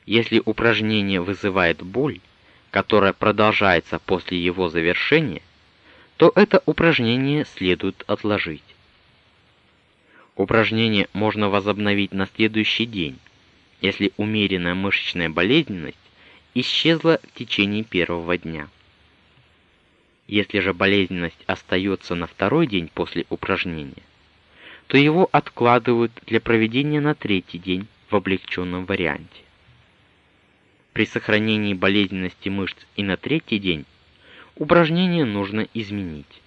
Если упражнение вызывает боль, которая продолжается после его завершения, то это упражнение следует отложить. Упражнение можно возобновить на следующий день, если умеренная мышечная болезненность исчезла в течение первого дня. Если же болезненность остается на второй день после упражнения, то его откладывают для проведения на третий день в облегченном варианте. При сохранении болезненности мышц и на третий день упражнение нужно изменить.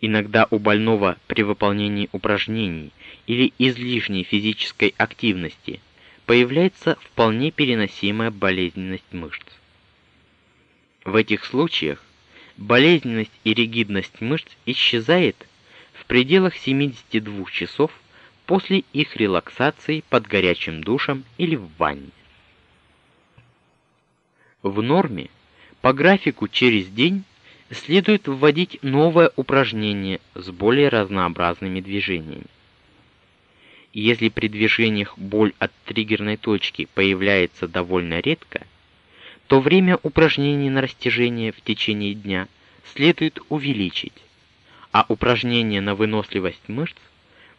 Иногда у больного при выполнении упражнений или излишней физической активности появляется вполне переносимая болезненность мышц. В этих случаях болезненность и ригидность мышц исчезает в пределах 72 часов после их релаксации под горячим душем или в ванне. В норме по графику через день следует вводить новое упражнение с более разнообразными движениями. Если при движениях боль от триггерной точки появляется довольно редко, то время упражнений на растяжение в течение дня следует увеличить, а упражнения на выносливость мышц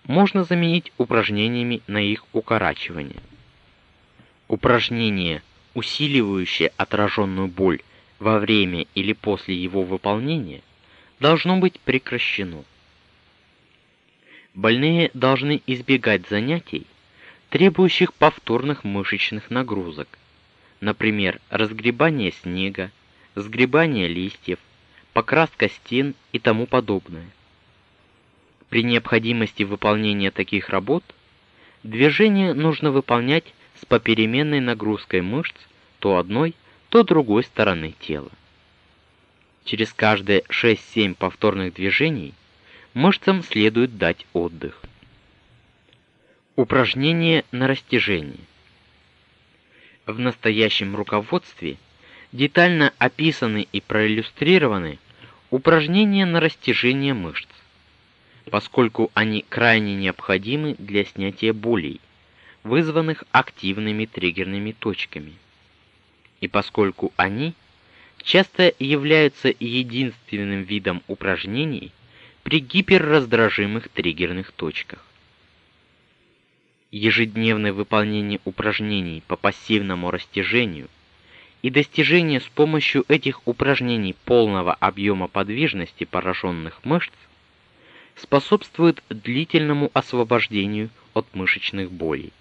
можно заменить упражнениями на их укорачивание. Упражнение, усиливающее отраженную боль во время или после его выполнения должно быть прекращено. Больные должны избегать занятий, требующих повторных мышечных нагрузок, например, разгребание снега, сгребание листьев, покраска стен и тому подобное. При необходимости выполнения таких работ движение нужно выполнять с попеременной нагрузкой мышц то одной, то другой стороны тела. Через каждые 6-7 повторных движений мышцам следует дать отдых. Упражнение на растяжение. В настоящем руководстве детально описаны и проиллюстрированы упражнения на растяжение мышц, поскольку они крайне необходимы для снятия болей, вызванных активными триггерными точками и поскольку они часто являются единственным видом упражнений при гиперраздражимых триггерных точках. Ежедневное выполнение упражнений по пассивному растяжению и достижение с помощью этих упражнений полного объема подвижности пораженных мышц способствует длительному освобождению от мышечных болей.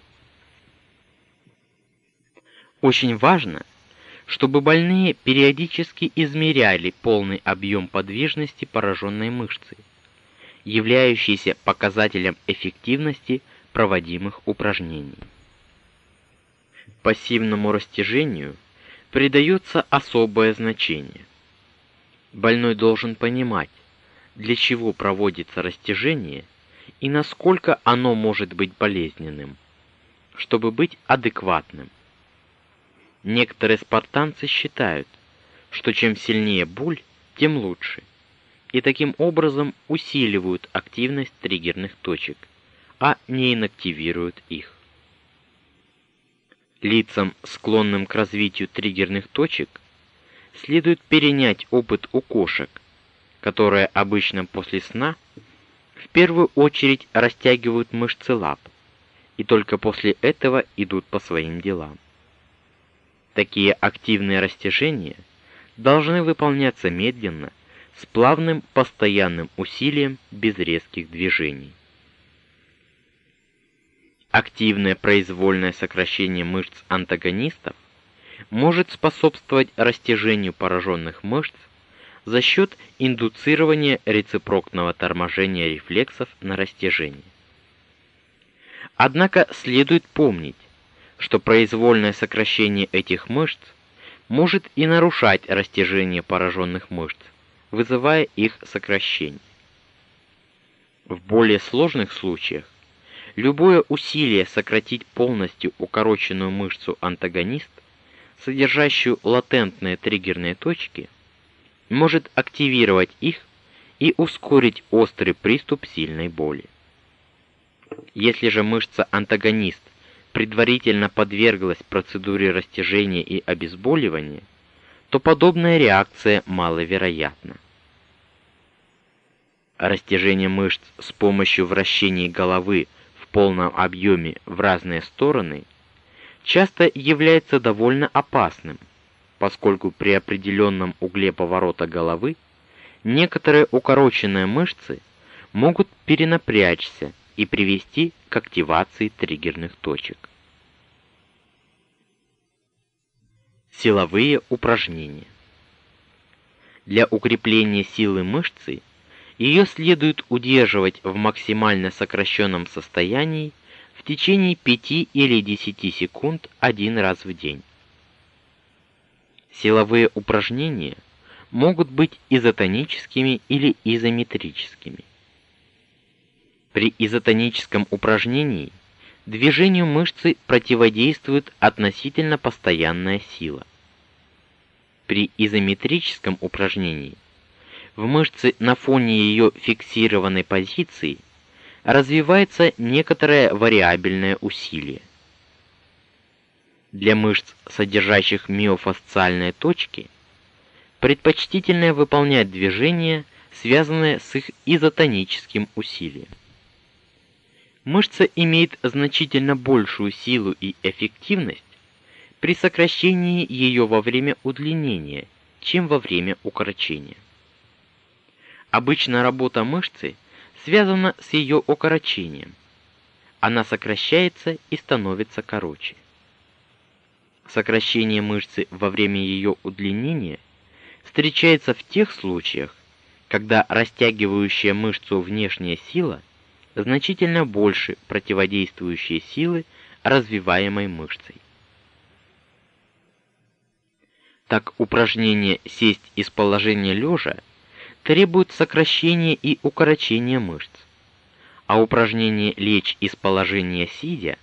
Очень важно, чтобы больные периодически измеряли полный объем подвижности пораженной мышцы, являющийся показателем эффективности проводимых упражнений. Пассивному растяжению придается особое значение. Больной должен понимать, для чего проводится растяжение и насколько оно может быть болезненным, чтобы быть адекватным. Некоторые спартанцы считают, что чем сильнее боль, тем лучше, и таким образом усиливают активность триггерных точек, а не инактивируют их. Лицам, склонным к развитию триггерных точек, следует перенять опыт у кошек, которые обычно после сна в первую очередь растягивают мышцы лап и только после этого идут по своим делам. Такие активные растяжения должны выполняться медленно, с плавным постоянным усилием без резких движений. Активное произвольное сокращение мышц антагонистов может способствовать растяжению пораженных мышц за счет индуцирования рецепрокного торможения рефлексов на растяжение. Однако следует помнить, что произвольное сокращение этих мышц может и нарушать растяжение пораженных мышц, вызывая их сокращение. В более сложных случаях любое усилие сократить полностью укороченную мышцу антагонист, содержащую латентные триггерные точки, может активировать их и ускорить острый приступ сильной боли. Если же мышца антагонист предварительно подверглась процедуре растяжения и обезболивания, то подобная реакция маловероятна. Растяжение мышц с помощью вращений головы в полном объеме в разные стороны часто является довольно опасным, поскольку при определенном угле поворота головы некоторые укороченные мышцы могут перенапрячься и привести к активации триггерных точек. Силовые упражнения. Для укрепления силы мышцы ее следует удерживать в максимально сокращенном состоянии в течение 5 или 10 секунд один раз в день. Силовые упражнения могут быть изотоническими или изометрическими. При изотоническом упражнении движению мышцы противодействует относительно постоянная сила. При изометрическом упражнении в мышце на фоне ее фиксированной позиции развивается некоторое вариабельное усилие. Для мышц, содержащих миофасциальные точки, предпочтительно выполнять движения, связанные с их изотоническим усилием. Мышца имеет значительно большую силу и эффективность при сокращении ее во время удлинения, чем во время укорочения. Обычно работа мышцы связана с ее укорочением. Она сокращается и становится короче. Сокращение мышцы во время ее удлинения встречается в тех случаях, когда растягивающая мышцу внешняя сила – значительно больше противодействующей силы развиваемой мышцей. Так упражнение сесть из положения лежа требует сокращения и укорочения мышц, а упражнение лечь из положения сидя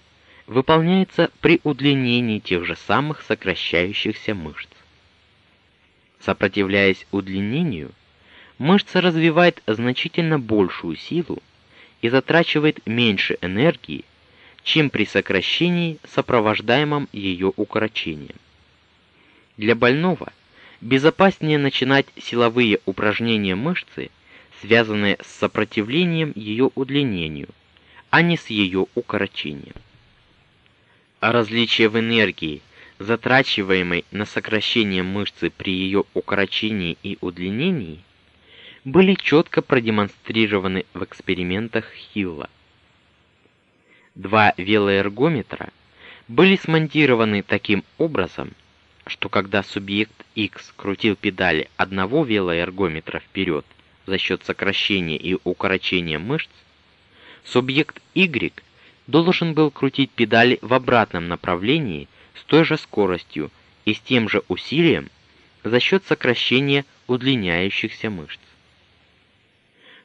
выполняется при удлинении тех же самых сокращающихся мышц. Сопротивляясь удлинению, мышца развивает значительно большую силу, и затрачивает меньше энергии, чем при сокращении, сопровождаемом ее укорочением. Для больного безопаснее начинать силовые упражнения мышцы, связанные с сопротивлением ее удлинению, а не с ее укорочением. А различие в энергии, затрачиваемой на сокращение мышцы при ее укорочении и удлинении, были четко продемонстрированы в экспериментах Хилла. Два велоэргометра были смонтированы таким образом, что когда субъект X крутил педали одного велоэргометра вперед за счет сокращения и укорочения мышц, субъект Y должен был крутить педали в обратном направлении с той же скоростью и с тем же усилием за счет сокращения удлиняющихся мышц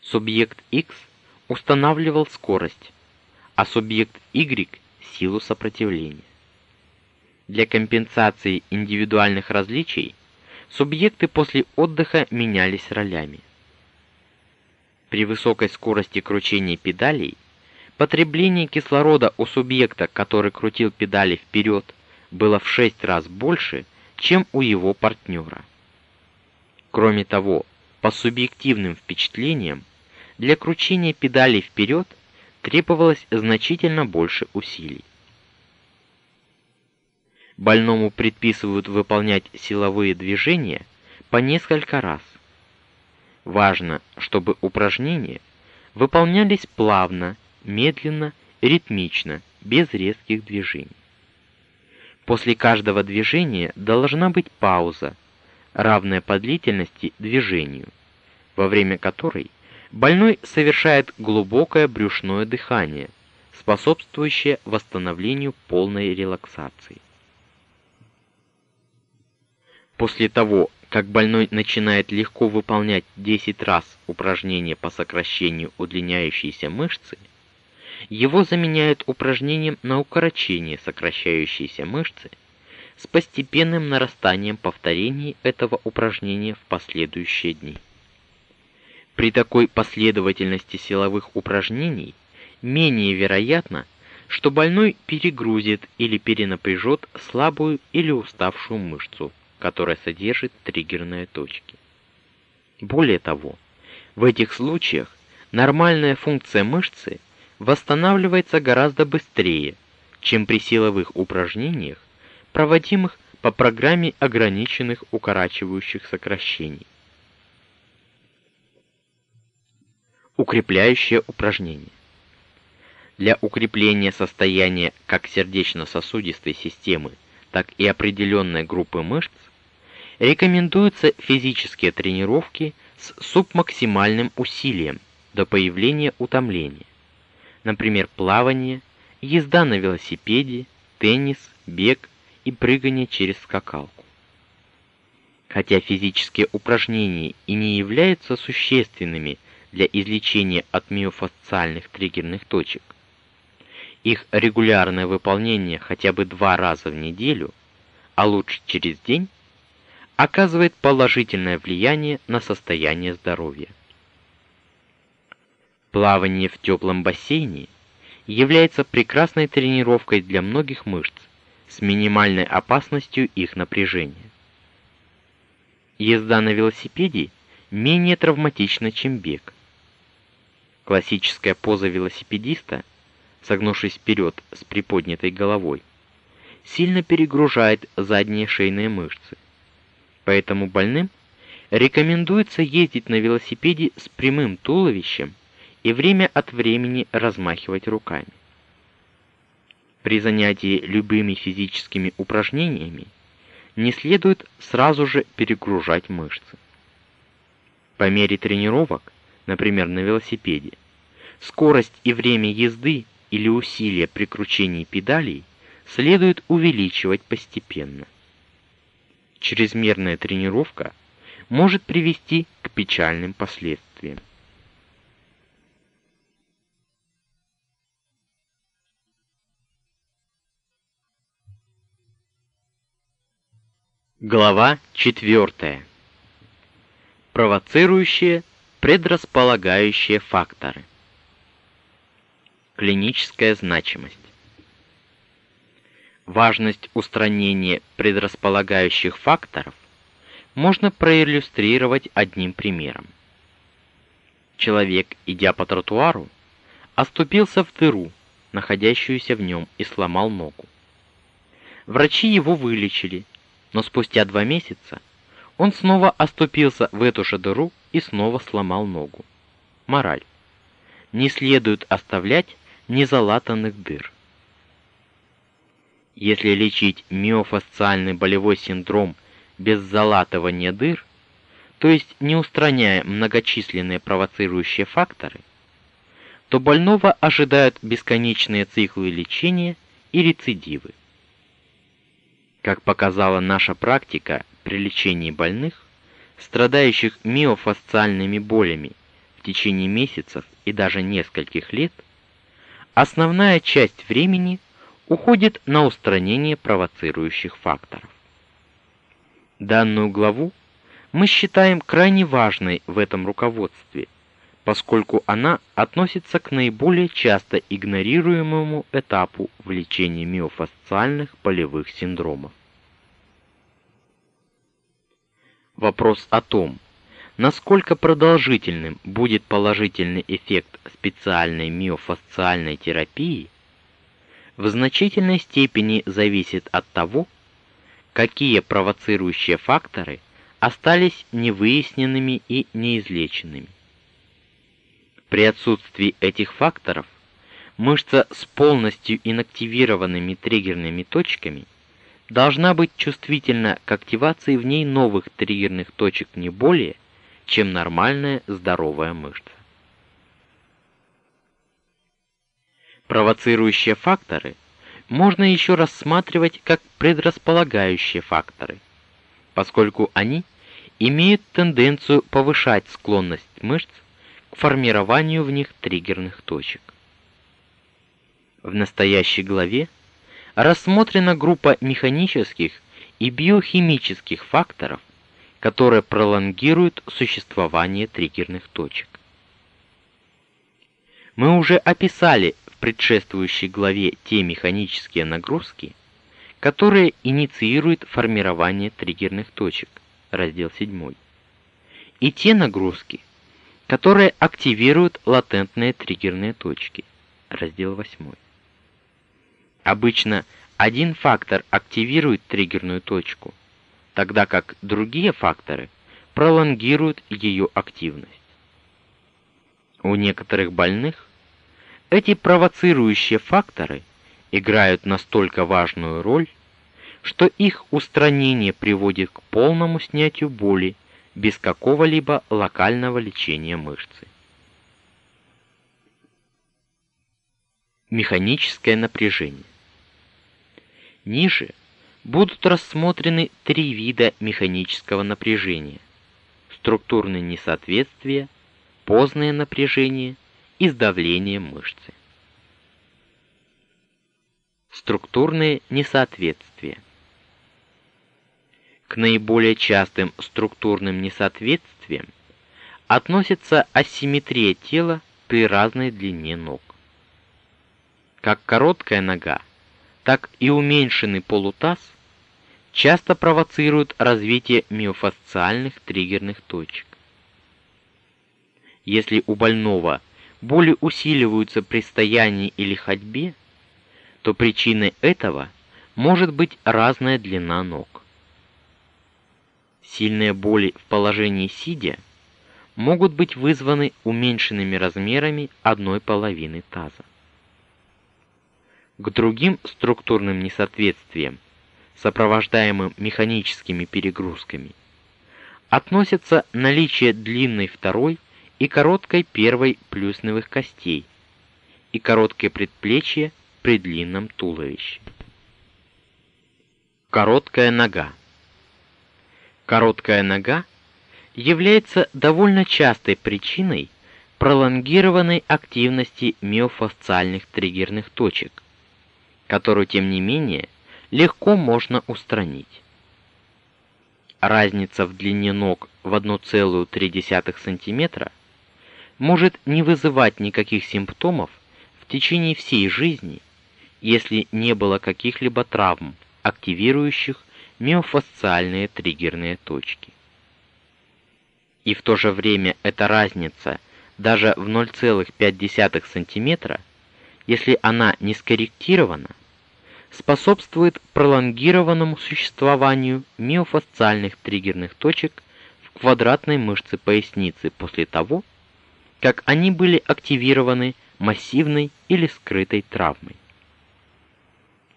субъект X устанавливал скорость, а субъект Y силу сопротивления. Для компенсации индивидуальных различий субъекты после отдыха менялись ролями. При высокой скорости кручения педалей потребление кислорода у субъекта, который крутил педали вперед, было в 6 раз больше, чем у его партнера. Кроме того, по субъективным впечатлениям для кручения педалей вперед требовалось значительно больше усилий. Больному предписывают выполнять силовые движения по несколько раз. Важно, чтобы упражнения выполнялись плавно, медленно, ритмично, без резких движений. После каждого движения должна быть пауза, равная по длительности движению, во время которой Больной совершает глубокое брюшное дыхание, способствующее восстановлению полной релаксации. После того, как больной начинает легко выполнять 10 раз упражнения по сокращению удлиняющейся мышцы, его заменяют упражнением на укорочение сокращающейся мышцы с постепенным нарастанием повторений этого упражнения в последующие дни. При такой последовательности силовых упражнений менее вероятно, что больной перегрузит или перенапряжет слабую или уставшую мышцу, которая содержит триггерные точки. Более того, в этих случаях нормальная функция мышцы восстанавливается гораздо быстрее, чем при силовых упражнениях, проводимых по программе ограниченных укорачивающих сокращений. Укрепляющее упражнение. Для укрепления состояния как сердечно-сосудистой системы, так и определенной группы мышц рекомендуются физические тренировки с субмаксимальным усилием до появления утомления. Например, плавание, езда на велосипеде, теннис, бег и прыгание через скакалку. Хотя физические упражнения и не являются существенными для излечения от миофасциальных триггерных точек, их регулярное выполнение хотя бы два раза в неделю, а лучше через день, оказывает положительное влияние на состояние здоровья. Плавание в теплом бассейне является прекрасной тренировкой для многих мышц с минимальной опасностью их напряжения. Езда на велосипеде менее травматична, чем бег. Классическая поза велосипедиста, согнувшись вперед с приподнятой головой, сильно перегружает задние шейные мышцы. Поэтому больным рекомендуется ездить на велосипеде с прямым туловищем и время от времени размахивать руками. При занятии любыми физическими упражнениями не следует сразу же перегружать мышцы. По мере тренировок, например, на велосипеде, скорость и время езды или усилия при кручении педалей следует увеличивать постепенно. Чрезмерная тренировка может привести к печальным последствиям. Глава 4. Провоцирующие, предрасполагающие факторы. Клиническая значимость. Важность устранения предрасполагающих факторов можно проиллюстрировать одним примером. Человек, идя по тротуару, оступился в дыру, находящуюся в нем, и сломал ногу. Врачи его вылечили, но спустя два месяца он снова оступился в эту же дыру и снова сломал ногу. Мораль. Не следует оставлять незалатанных дыр. Если лечить миофасциальный болевой синдром без залатывания дыр, то есть не устраняя многочисленные провоцирующие факторы, то больного ожидают бесконечные циклы лечения и рецидивы. Как показала наша практика при лечении больных, страдающих миофасциальными болями в течение месяцев и даже нескольких лет, основная часть времени уходит на устранение провоцирующих факторов. Данную главу мы считаем крайне важной в этом руководстве, поскольку она относится к наиболее часто игнорируемому этапу в лечении миофасциальных болевых синдромов. Вопрос о том, насколько продолжительным будет положительный эффект специальной миофасциальной терапии, в значительной степени зависит от того, какие провоцирующие факторы остались невыясненными и неизлеченными. При отсутствии этих факторов мышца с полностью инактивированными триггерными точками должна быть чувствительна к активации в ней новых триггерных точек не более, чем нормальная здоровая мышца. Провоцирующие факторы можно еще рассматривать как предрасполагающие факторы, поскольку они имеют тенденцию повышать склонность мышц формированию в них триггерных точек. В настоящей главе рассмотрена группа механических и биохимических факторов, которые пролонгируют существование триггерных точек. Мы уже описали в предшествующей главе те механические нагрузки, которые инициируют формирование триггерных точек, раздел 7. И те нагрузки, которые активируют латентные триггерные точки, раздел 8. Обычно один фактор активирует триггерную точку, тогда как другие факторы пролонгируют ее активность. У некоторых больных эти провоцирующие факторы играют настолько важную роль, что их устранение приводит к полному снятию боли без какого-либо локального лечения мышцы. Механическое напряжение. Ниже будут рассмотрены три вида механического напряжения: структурное несоответствие, позднее напряжение и сдавление мышцы. Структурные несоответствия. К наиболее частым структурным несоответствиям относится асимметрия тела при разной длине ног. Как короткая нога, так и уменьшенный полутаз часто провоцируют развитие миофасциальных триггерных точек. Если у больного боли усиливаются при стоянии или ходьбе, то причиной этого может быть разная длина ног. Сильные боли в положении сидя могут быть вызваны уменьшенными размерами одной половины таза. К другим структурным несоответствиям, сопровождаемым механическими перегрузками, относятся наличие длинной второй и короткой первой плюсневых костей и короткое предплечье при длинном туловище. Короткая нога. Короткая нога является довольно частой причиной пролонгированной активности миофасциальных триггерных точек, которую тем не менее легко можно устранить. Разница в длине ног в 1,3 см может не вызывать никаких симптомов в течение всей жизни, если не было каких-либо травм, активирующих миофасциальные триггерные точки. И в то же время эта разница даже в 0,5 см, если она не скорректирована, способствует пролонгированному существованию миофасциальных триггерных точек в квадратной мышце поясницы после того, как они были активированы массивной или скрытой травмой.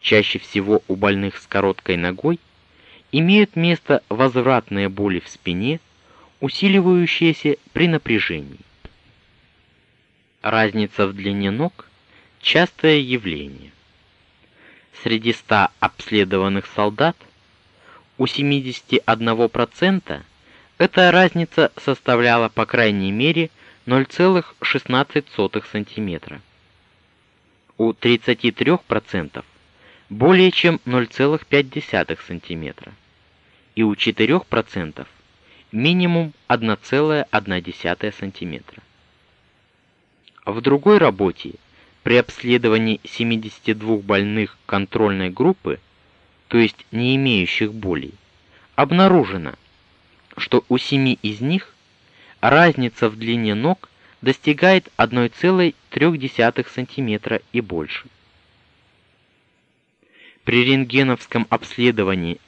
Чаще всего у больных с короткой ногой имеют место возвратные боли в спине, усиливающиеся при напряжении. Разница в длине ног частое явление. Среди 100 обследованных солдат у 71% эта разница составляла по крайней мере 0,16 см. У 33% более чем 0,5 см. И у 4% минимум 1,1 см. В другой работе при обследовании 72 больных контрольной группы, то есть не имеющих болей, обнаружено, что у 7 из них разница в длине ног достигает 1,3 см и больше. При рентгеновском обследовании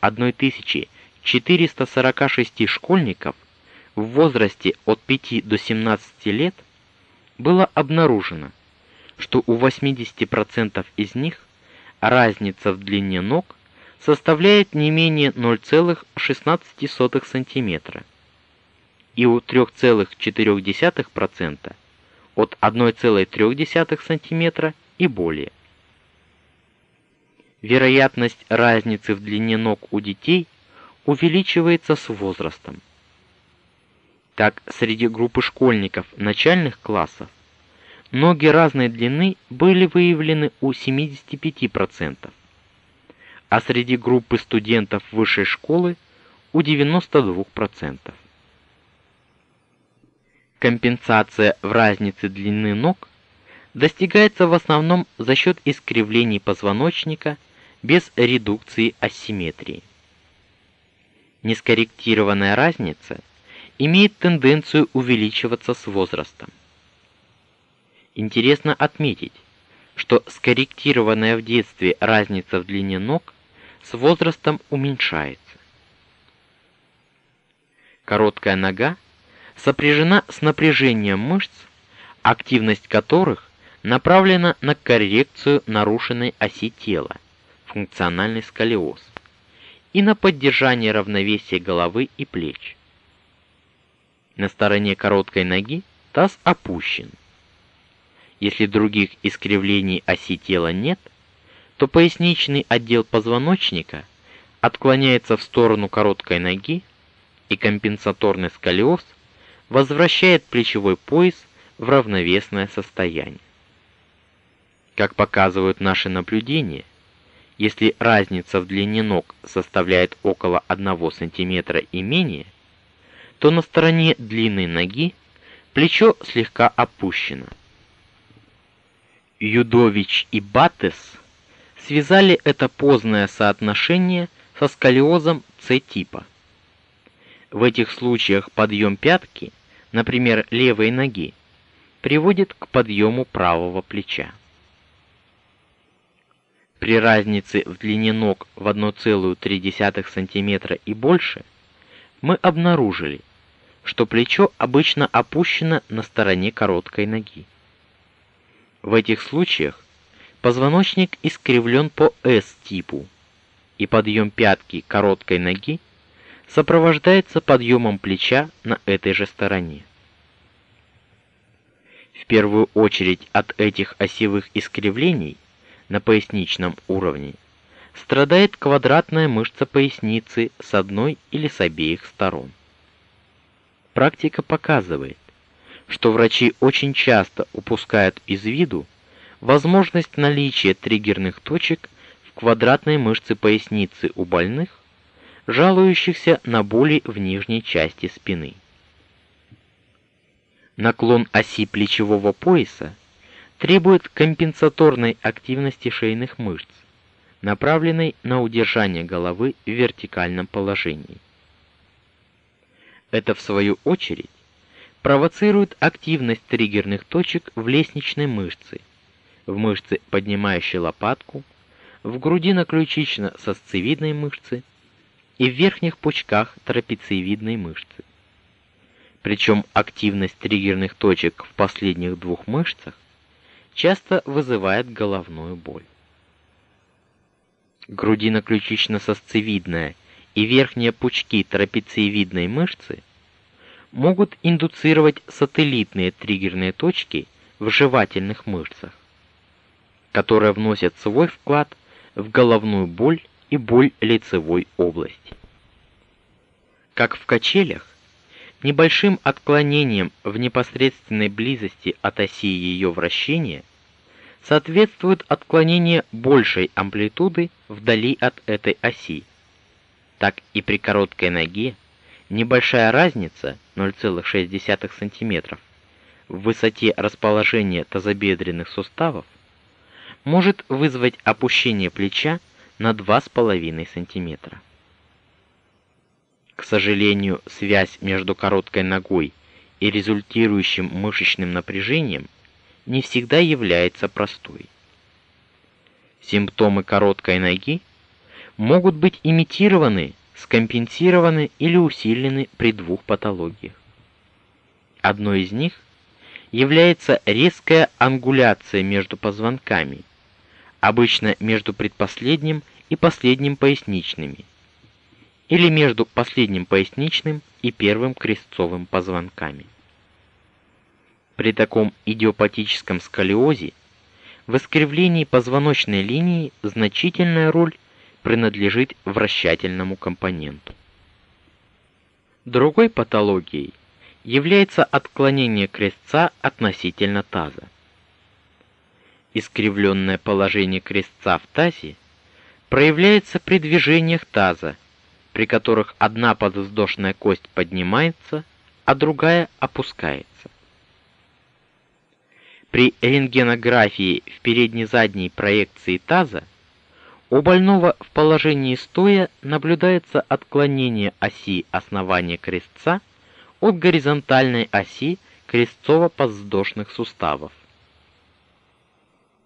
1446 школьников в возрасте от 5 до 17 лет было обнаружено, что у 80% из них разница в длине ног составляет не менее 0,16 см и у 3,4% от 1,3 см и более. Вероятность разницы в длине ног у детей увеличивается с возрастом. Так, среди группы школьников начальных классов ноги разной длины были выявлены у 75%, а среди группы студентов высшей школы у 92%. Компенсация в разнице длины ног достигается в основном за счет искривлений позвоночника, без редукции асимметрии. Нескорректированная разница имеет тенденцию увеличиваться с возрастом. Интересно отметить, что скорректированная в детстве разница в длине ног с возрастом уменьшается. Короткая нога сопряжена с напряжением мышц, активность которых направлена на коррекцию нарушенной оси тела, функциональный сколиоз, и на поддержание равновесия головы и плеч. На стороне короткой ноги таз опущен. Если других искривлений оси тела нет, то поясничный отдел позвоночника отклоняется в сторону короткой ноги, и компенсаторный сколиоз возвращает плечевой пояс в равновесное состояние. Как показывают наши наблюдения, если разница в длине ног составляет около 1 см и менее, то на стороне длинной ноги плечо слегка опущено. Юдович и Баттес связали это позднее соотношение со сколиозом С-типа. В этих случаях подъем пятки, например, левой ноги, приводит к подъему правого плеча. При разнице в длине ног в 1,3 см и больше мы обнаружили, что плечо обычно опущено на стороне короткой ноги. В этих случаях позвоночник искривлен по S-типу, и подъем пятки короткой ноги сопровождается подъемом плеча на этой же стороне. В первую очередь от этих осевых искривлений на поясничном уровне страдает квадратная мышца поясницы с одной или с обеих сторон. Практика показывает, что врачи очень часто упускают из виду возможность наличия триггерных точек в квадратной мышце поясницы у больных, жалующихся на боли в нижней части спины. Наклон оси плечевого пояса требует компенсаторной активности шейных мышц, направленной на удержание головы в вертикальном положении. Это в свою очередь провоцирует активность триггерных точек в лестничной мышце, в мышце, поднимающей лопатку, в грудино-ключично-сосцевидной мышце и в верхних пучках трапециевидной мышцы. Причем активность триггерных точек в последних двух мышцах часто вызывает головную боль. Грудино-ключично-сосцевидная и верхние пучки трапециевидной мышцы могут индуцировать сателлитные триггерные точки в жевательных мышцах, которые вносят свой вклад в головную боль и боль лицевой области. Как в качелях, небольшим отклонением в непосредственной близости от оси ее вращения соответствует отклонение большей амплитуды вдали от этой оси так и при короткой ноге небольшая разница 0,6 см в высоте расположения тазобедренных суставов может вызвать опущение плеча на 2,5 см. К сожалению, связь между короткой ногой и результирующим мышечным напряжением не всегда является простой. Симптомы короткой ноги могут быть имитированы, скомпенсированы или усилены при двух патологиях. Одной из них является резкая ангуляция между позвонками, обычно между предпоследним и последним поясничными, или между последним поясничным и первым крестцовым позвонками. При таком идиопатическом сколиозе в искривлении позвоночной линии значительная роль принадлежит вращательному компоненту. Другой патологией является отклонение крестца относительно таза. Искривленное положение крестца в тазе проявляется при движениях таза, при которых одна подвздошная кость поднимается, а другая опускается. При рентгенографии в передне-задней проекции таза У больного в положении стоя наблюдается отклонение оси основания крестца от горизонтальной оси крестцово-подвздошных суставов.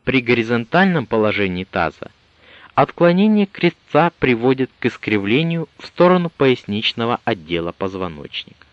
При горизонтальном положении таза отклонение крестца приводит к искривлению в сторону поясничного отдела позвоночника.